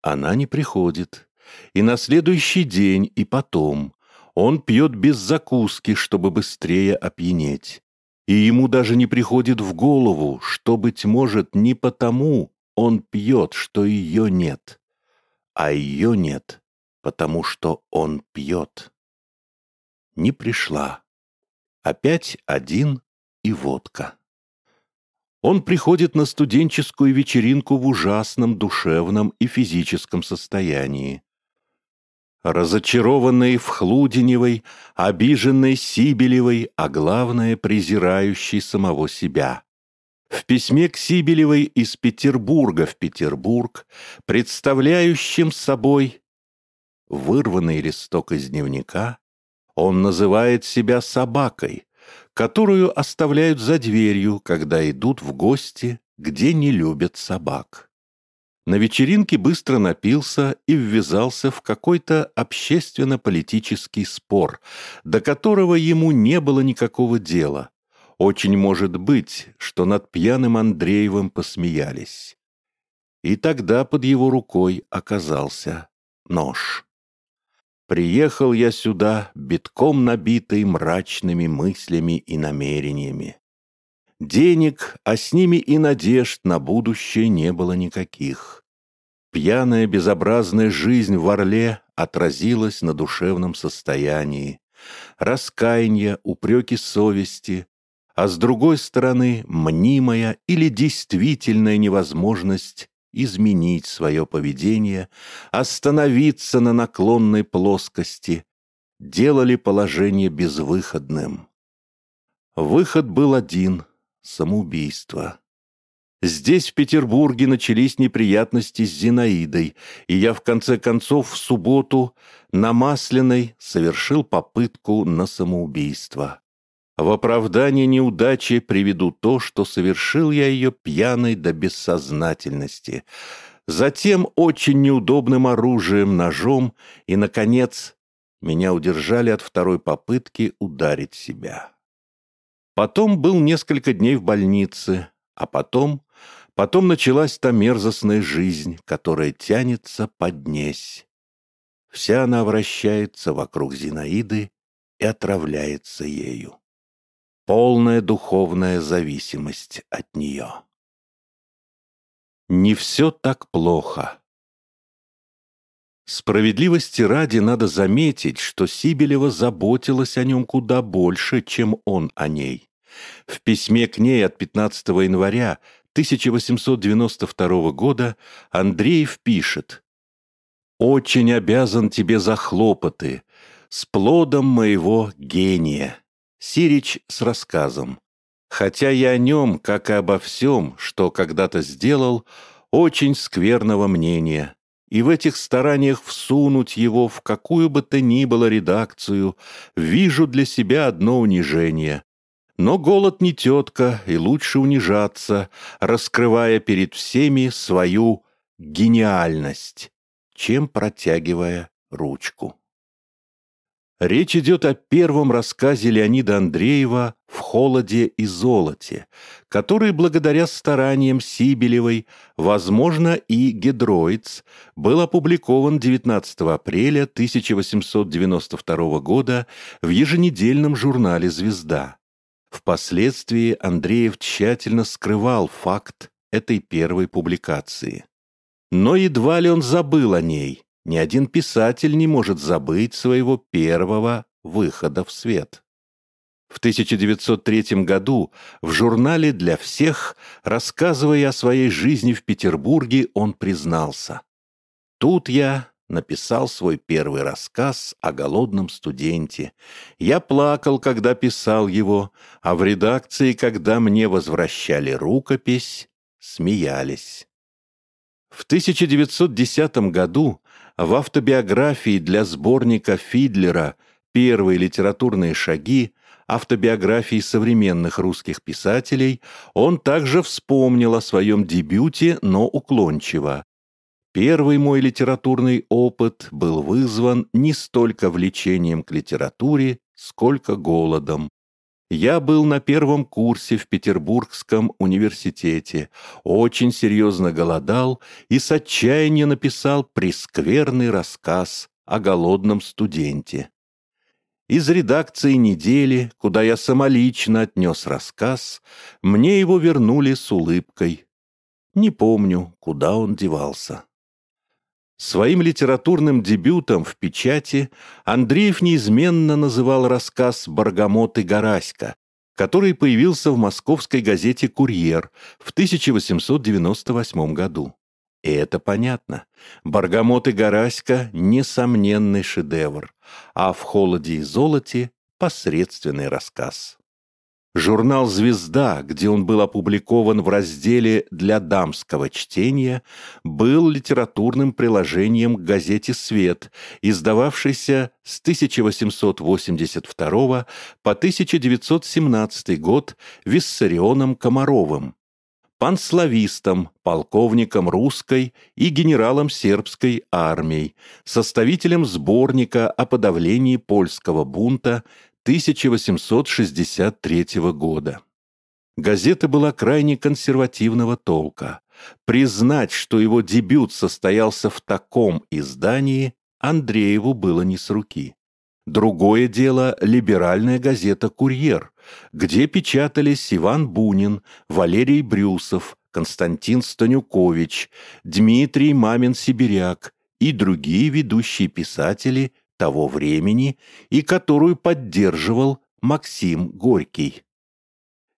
Она не приходит. И на следующий день, и потом. Он пьет без закуски, чтобы быстрее опьянеть. И ему даже не приходит в голову, что, быть может, не потому он пьет, что ее нет. А ее нет, потому что он пьет. Не пришла. Опять один и водка. Он приходит на студенческую вечеринку в ужасном душевном и физическом состоянии. Разочарованный в Хлуденевой, обиженный Сибелевой, а главное, презирающий самого себя. В письме к Сибелевой из Петербурга в Петербург, представляющим собой вырванный листок из дневника, он называет себя собакой, которую оставляют за дверью, когда идут в гости, где не любят собак. На вечеринке быстро напился и ввязался в какой-то общественно-политический спор, до которого ему не было никакого дела. Очень может быть, что над пьяным Андреевым посмеялись. И тогда под его рукой оказался нож. Приехал я сюда, битком набитый мрачными мыслями и намерениями. Денег, а с ними и надежд на будущее не было никаких. Пьяная безобразная жизнь в Орле отразилась на душевном состоянии. Раскаяние, упреки совести, а с другой стороны мнимая или действительная невозможность изменить свое поведение, остановиться на наклонной плоскости, делали положение безвыходным. Выход был один — самоубийство. Здесь, в Петербурге, начались неприятности с Зинаидой, и я, в конце концов, в субботу на Масляной совершил попытку на самоубийство. В оправдание неудачи приведу то, что совершил я ее пьяной до бессознательности. Затем очень неудобным оружием, ножом, и, наконец, меня удержали от второй попытки ударить себя. Потом был несколько дней в больнице, а потом... Потом началась та мерзостная жизнь, которая тянется поднесь. Вся она вращается вокруг Зинаиды и отравляется ею полная духовная зависимость от нее. Не все так плохо. Справедливости ради надо заметить, что Сибелева заботилась о нем куда больше, чем он о ней. В письме к ней от 15 января 1892 года Андреев пишет «Очень обязан тебе за хлопоты, с плодом моего гения». Сирич с рассказом. Хотя я о нем, как и обо всем, что когда-то сделал, очень скверного мнения, и в этих стараниях всунуть его в какую бы то ни было редакцию вижу для себя одно унижение. Но голод не тетка, и лучше унижаться, раскрывая перед всеми свою гениальность, чем протягивая ручку. Речь идет о первом рассказе Леонида Андреева «В холоде и золоте», который благодаря стараниям Сибелевой, возможно, и Гедроиц, был опубликован 19 апреля 1892 года в еженедельном журнале «Звезда». Впоследствии Андреев тщательно скрывал факт этой первой публикации. Но едва ли он забыл о ней – ни один писатель не может забыть своего первого выхода в свет. В 1903 году в журнале «Для всех», рассказывая о своей жизни в Петербурге, он признался. «Тут я написал свой первый рассказ о голодном студенте. Я плакал, когда писал его, а в редакции, когда мне возвращали рукопись, смеялись». В 1910 году в автобиографии для сборника Фидлера «Первые литературные шаги» автобиографии современных русских писателей, он также вспомнил о своем дебюте, но уклончиво. Первый мой литературный опыт был вызван не столько влечением к литературе, сколько голодом. Я был на первом курсе в Петербургском университете, очень серьезно голодал и с отчаяния написал прескверный рассказ о голодном студенте. Из редакции недели, куда я самолично отнес рассказ, мне его вернули с улыбкой. Не помню, куда он девался. Своим литературным дебютом в печати Андреев неизменно называл рассказ «Баргамот и Гараська», который появился в московской газете «Курьер» в 1898 году. И это понятно. «Баргамот и Гараська» — несомненный шедевр, а «В холоде и золоте» — посредственный рассказ. Журнал «Звезда», где он был опубликован в разделе «Для дамского чтения», был литературным приложением к газете «Свет», издававшейся с 1882 по 1917 год Виссарионом Комаровым, панславистом, полковником русской и генералом сербской армий, составителем сборника о подавлении польского бунта 1863 года. Газета была крайне консервативного толка. Признать, что его дебют состоялся в таком издании, Андрееву было не с руки. Другое дело – либеральная газета «Курьер», где печатались Иван Бунин, Валерий Брюсов, Константин Станюкович, Дмитрий Мамин-Сибиряк и другие ведущие писатели того времени и которую поддерживал Максим Горький.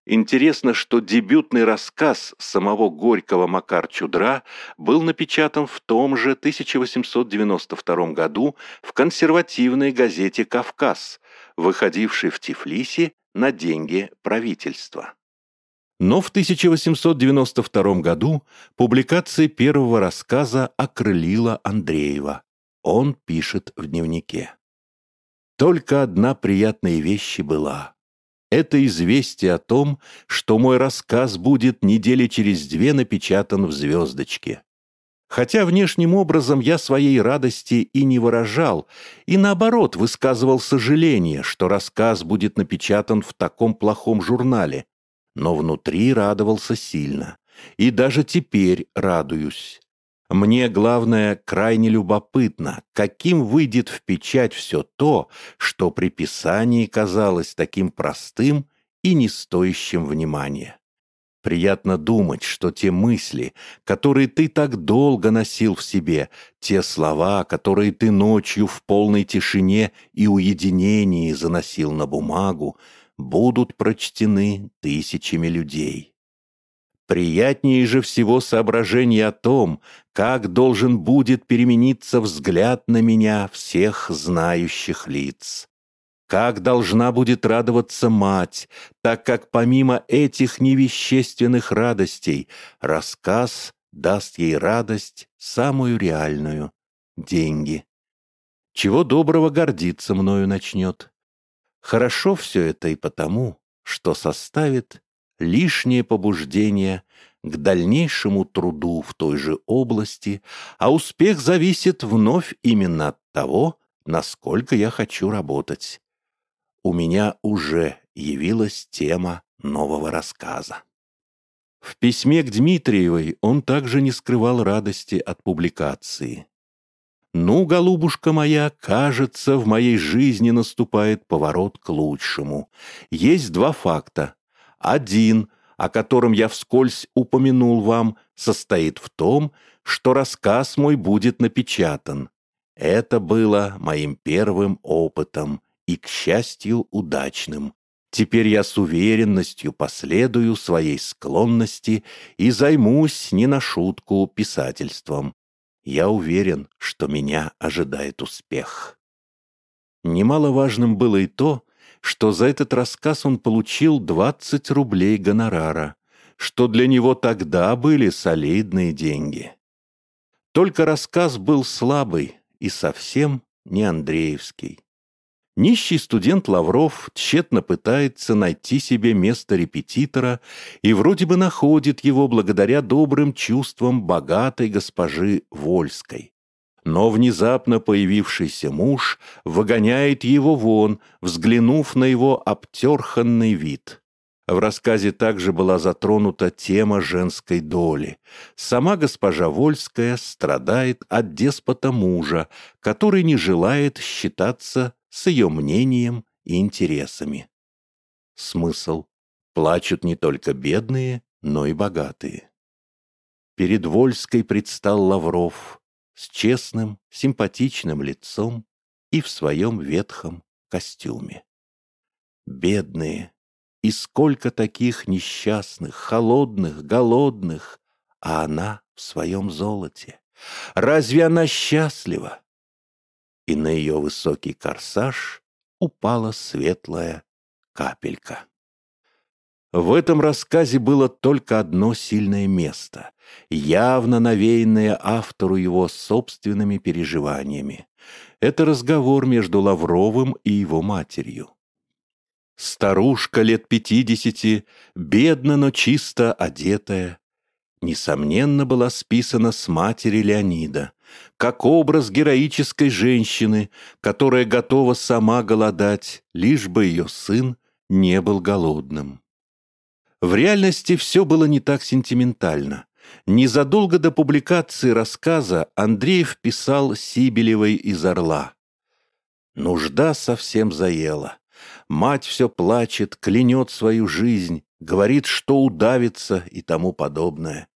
Интересно, что дебютный рассказ самого Горького Макар Чудра был напечатан в том же 1892 году в консервативной газете «Кавказ», выходившей в Тифлисе на деньги правительства. Но в 1892 году публикация первого рассказа окрылила Андреева. Он пишет в дневнике. Только одна приятная вещь была. Это известие о том, что мой рассказ будет недели через две напечатан в «Звездочке». Хотя внешним образом я своей радости и не выражал, и наоборот высказывал сожаление, что рассказ будет напечатан в таком плохом журнале, но внутри радовался сильно. И даже теперь радуюсь. Мне, главное, крайне любопытно, каким выйдет в печать все то, что при писании казалось таким простым и не стоящим внимания. Приятно думать, что те мысли, которые ты так долго носил в себе, те слова, которые ты ночью в полной тишине и уединении заносил на бумагу, будут прочтены тысячами людей. Приятнее же всего соображение о том, как должен будет перемениться взгляд на меня всех знающих лиц. Как должна будет радоваться мать, так как помимо этих невещественных радостей рассказ даст ей радость самую реальную — деньги. Чего доброго гордиться мною начнет. Хорошо все это и потому, что составит лишнее побуждение к дальнейшему труду в той же области, а успех зависит вновь именно от того, насколько я хочу работать. У меня уже явилась тема нового рассказа. В письме к Дмитриевой он также не скрывал радости от публикации. «Ну, голубушка моя, кажется, в моей жизни наступает поворот к лучшему. Есть два факта. Один, о котором я вскользь упомянул вам, состоит в том, что рассказ мой будет напечатан. Это было моим первым опытом и, к счастью, удачным. Теперь я с уверенностью последую своей склонности и займусь не на шутку писательством. Я уверен, что меня ожидает успех. Немаловажным было и то, что за этот рассказ он получил 20 рублей гонорара, что для него тогда были солидные деньги. Только рассказ был слабый и совсем не Андреевский. Нищий студент Лавров тщетно пытается найти себе место репетитора и вроде бы находит его благодаря добрым чувствам богатой госпожи Вольской. Но внезапно появившийся муж выгоняет его вон, взглянув на его обтерханный вид. В рассказе также была затронута тема женской доли. Сама госпожа Вольская страдает от деспота мужа, который не желает считаться с ее мнением и интересами. Смысл. Плачут не только бедные, но и богатые. Перед Вольской предстал Лавров с честным, симпатичным лицом и в своем ветхом костюме. Бедные, и сколько таких несчастных, холодных, голодных, а она в своем золоте. Разве она счастлива? и на ее высокий корсаж упала светлая капелька. В этом рассказе было только одно сильное место, явно навеянное автору его собственными переживаниями. Это разговор между Лавровым и его матерью. Старушка лет пятидесяти, бедно, но чисто одетая, несомненно, была списана с матери Леонида, как образ героической женщины, которая готова сама голодать, лишь бы ее сын не был голодным. В реальности все было не так сентиментально. Незадолго до публикации рассказа Андреев писал Сибелевой из «Орла». Нужда совсем заела. Мать все плачет, клянет свою жизнь, говорит, что удавится и тому подобное.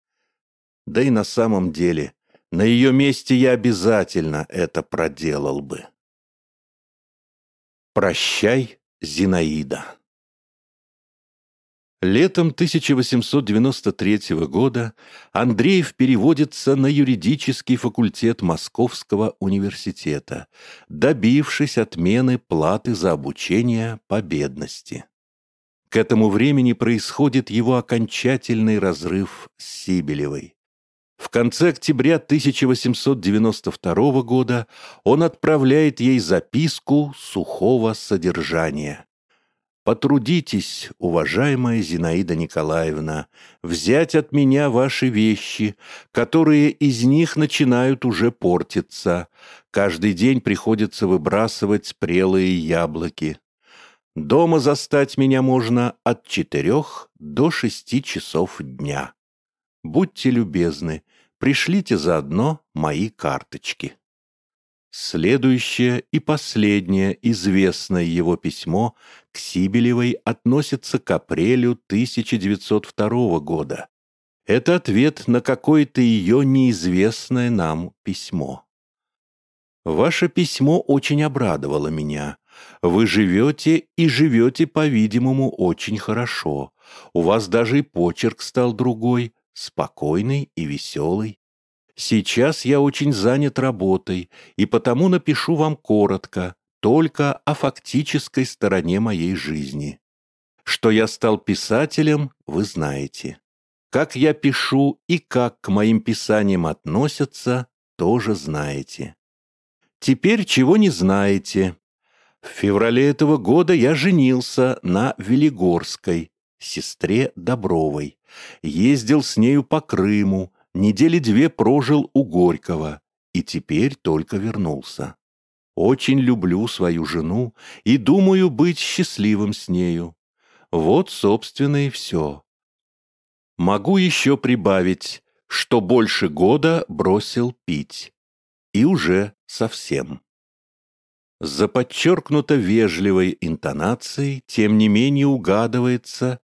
Да и на самом деле, на ее месте я обязательно это проделал бы. Прощай, Зинаида. Летом 1893 года Андреев переводится на юридический факультет Московского университета, добившись отмены платы за обучение по бедности. К этому времени происходит его окончательный разрыв с Сибелевой. В конце октября 1892 года он отправляет ей записку сухого содержания. Потрудитесь, уважаемая Зинаида Николаевна, взять от меня ваши вещи, которые из них начинают уже портиться. Каждый день приходится выбрасывать спрелые яблоки. Дома застать меня можно от четырех до шести часов дня. Будьте любезны, пришлите заодно мои карточки. Следующее и последнее известное его письмо к Сибелевой относится к апрелю 1902 года. Это ответ на какое-то ее неизвестное нам письмо. Ваше письмо очень обрадовало меня. Вы живете и живете, по-видимому, очень хорошо. У вас даже и почерк стал другой, спокойный и веселый. Сейчас я очень занят работой, и потому напишу вам коротко, только о фактической стороне моей жизни. Что я стал писателем, вы знаете. Как я пишу и как к моим писаниям относятся, тоже знаете. Теперь чего не знаете. В феврале этого года я женился на Велигорской, сестре Добровой. Ездил с нею по Крыму, Недели две прожил у Горького и теперь только вернулся. Очень люблю свою жену и думаю быть счастливым с нею. Вот, собственно, и все. Могу еще прибавить, что больше года бросил пить. И уже совсем. За подчеркнуто вежливой интонацией, тем не менее угадывается,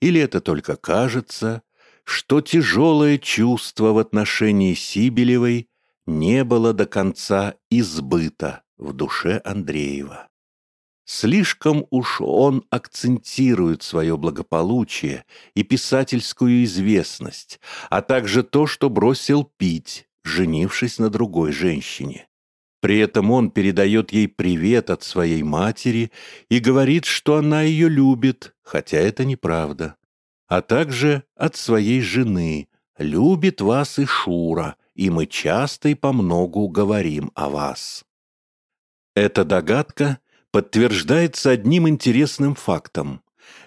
или это только кажется, что тяжелое чувство в отношении Сибелевой не было до конца избыто в душе Андреева. Слишком уж он акцентирует свое благополучие и писательскую известность, а также то, что бросил пить, женившись на другой женщине. При этом он передает ей привет от своей матери и говорит, что она ее любит, хотя это неправда а также от своей жены. Любит вас и Шура, и мы часто и помногу говорим о вас. Эта догадка подтверждается одним интересным фактом.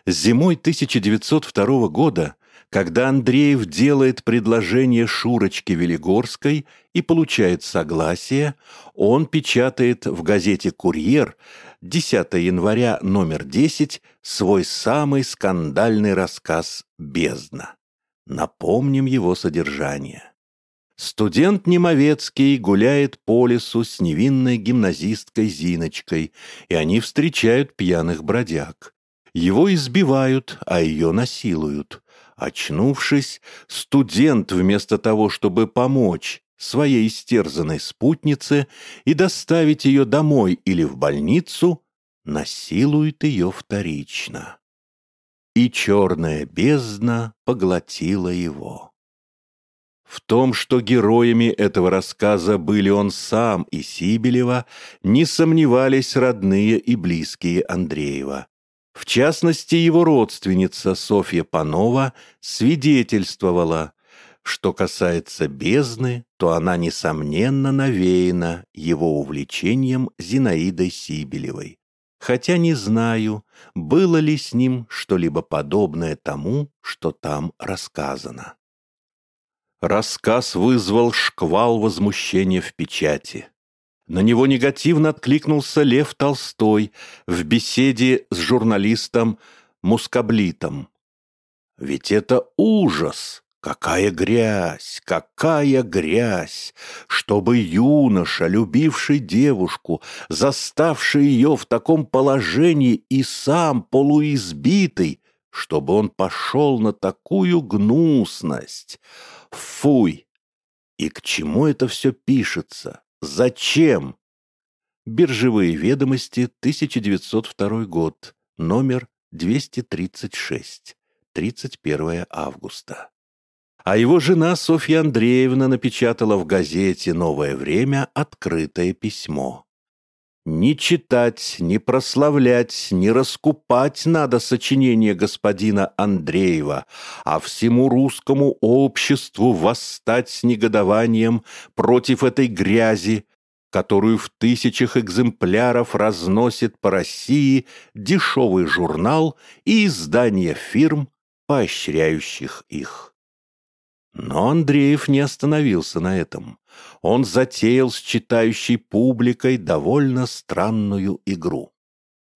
Зимой 1902 года, когда Андреев делает предложение Шурочке Велигорской и получает согласие, он печатает в газете «Курьер» 10 января, номер 10, свой самый скандальный рассказ «Бездна». Напомним его содержание. Студент Немовецкий гуляет по лесу с невинной гимназисткой Зиночкой, и они встречают пьяных бродяг. Его избивают, а ее насилуют. Очнувшись, студент вместо того, чтобы помочь, своей истерзанной спутнице и доставить ее домой или в больницу, насилует ее вторично. И черная бездна поглотила его. В том, что героями этого рассказа были он сам и Сибелева, не сомневались родные и близкие Андреева. В частности, его родственница Софья Панова свидетельствовала, что касается бездны, то она, несомненно, навеяна его увлечением Зинаидой Сибелевой, хотя не знаю, было ли с ним что-либо подобное тому, что там рассказано. Рассказ вызвал шквал возмущения в печати. На него негативно откликнулся Лев Толстой в беседе с журналистом Мускаблитом. «Ведь это ужас! Какая грязь, какая грязь! Чтобы юноша, любивший девушку, заставший ее в таком положении и сам полуизбитый, чтобы он пошел на такую гнусность! Фуй! И к чему это все пишется? Зачем? Биржевые ведомости, 1902 год, номер 236, 31 августа. А его жена Софья Андреевна напечатала в газете «Новое время» открытое письмо. Не читать, не прославлять, не раскупать надо сочинение господина Андреева, а всему русскому обществу восстать с негодованием против этой грязи, которую в тысячах экземпляров разносит по России дешевый журнал и издания фирм, поощряющих их. Но Андреев не остановился на этом он затеял с читающей публикой довольно странную игру.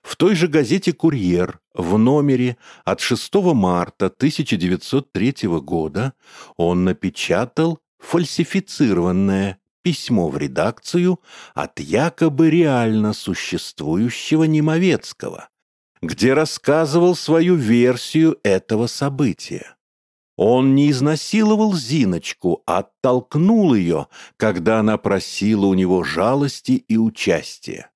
В той же газете «Курьер» в номере от 6 марта 1903 года он напечатал фальсифицированное письмо в редакцию от якобы реально существующего Немовецкого, где рассказывал свою версию этого события. Он не изнасиловал Зиночку, а оттолкнул ее, когда она просила у него жалости и участия.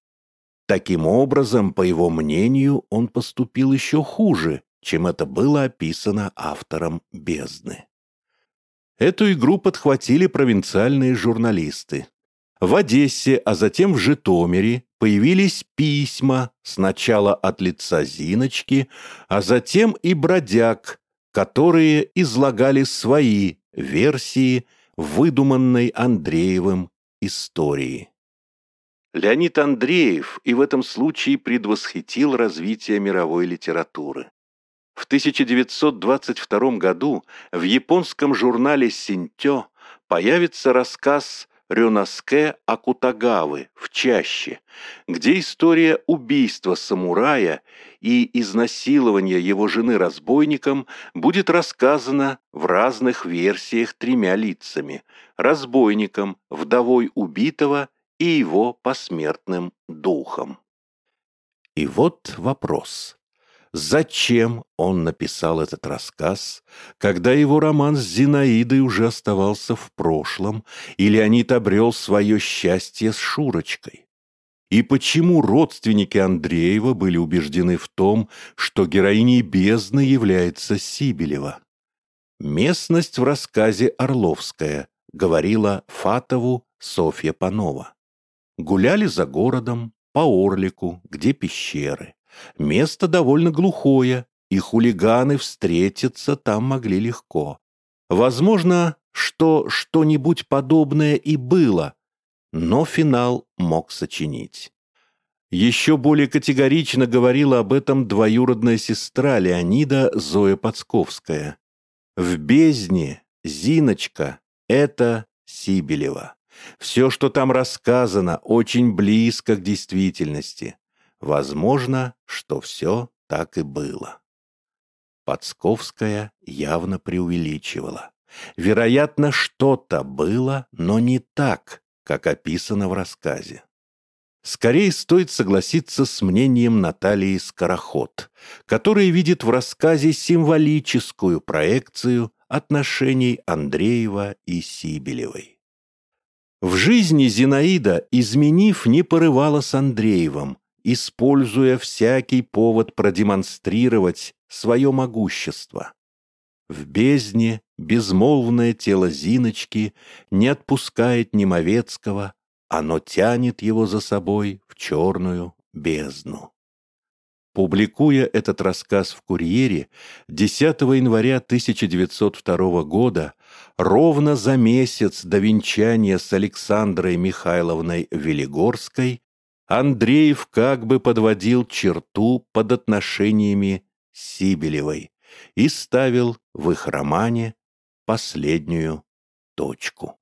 Таким образом, по его мнению, он поступил еще хуже, чем это было описано автором «Бездны». Эту игру подхватили провинциальные журналисты. В Одессе, а затем в Житомире появились письма, сначала от лица Зиночки, а затем и бродяг, которые излагали свои версии выдуманной Андреевым истории. Леонид Андреев и в этом случае предвосхитил развитие мировой литературы. В 1922 году в японском журнале «Синтё» появится рассказ Рёнаске Акутагавы в чаще, где история убийства самурая и изнасилования его жены разбойником будет рассказана в разных версиях тремя лицами – разбойником, вдовой убитого и его посмертным духом. И вот вопрос. Зачем он написал этот рассказ, когда его роман с Зинаидой уже оставался в прошлом, и Леонид обрел свое счастье с Шурочкой? И почему родственники Андреева были убеждены в том, что героиней бездны является Сибелева? Местность в рассказе Орловская, говорила Фатову Софья Панова. Гуляли за городом, по Орлику, где пещеры. Место довольно глухое, и хулиганы встретиться там могли легко. Возможно, что что-нибудь подобное и было, но финал мог сочинить. Еще более категорично говорила об этом двоюродная сестра Леонида Зоя Подсковская. В бездне Зиночка — это Сибелева. Все, что там рассказано, очень близко к действительности. Возможно, что все так и было. Подсковская явно преувеличивала. Вероятно, что-то было, но не так, как описано в рассказе. Скорее стоит согласиться с мнением Натальи Скороход, которая видит в рассказе символическую проекцию отношений Андреева и Сибелевой. В жизни Зинаида, изменив, не порывала с Андреевым, используя всякий повод продемонстрировать свое могущество. В бездне безмолвное тело Зиночки не отпускает Немовецкого, оно тянет его за собой в черную бездну. Публикуя этот рассказ в «Курьере» 10 января 1902 года, ровно за месяц до венчания с Александрой Михайловной Велигорской, Андреев как бы подводил черту под отношениями Сибелевой и ставил в их романе последнюю точку.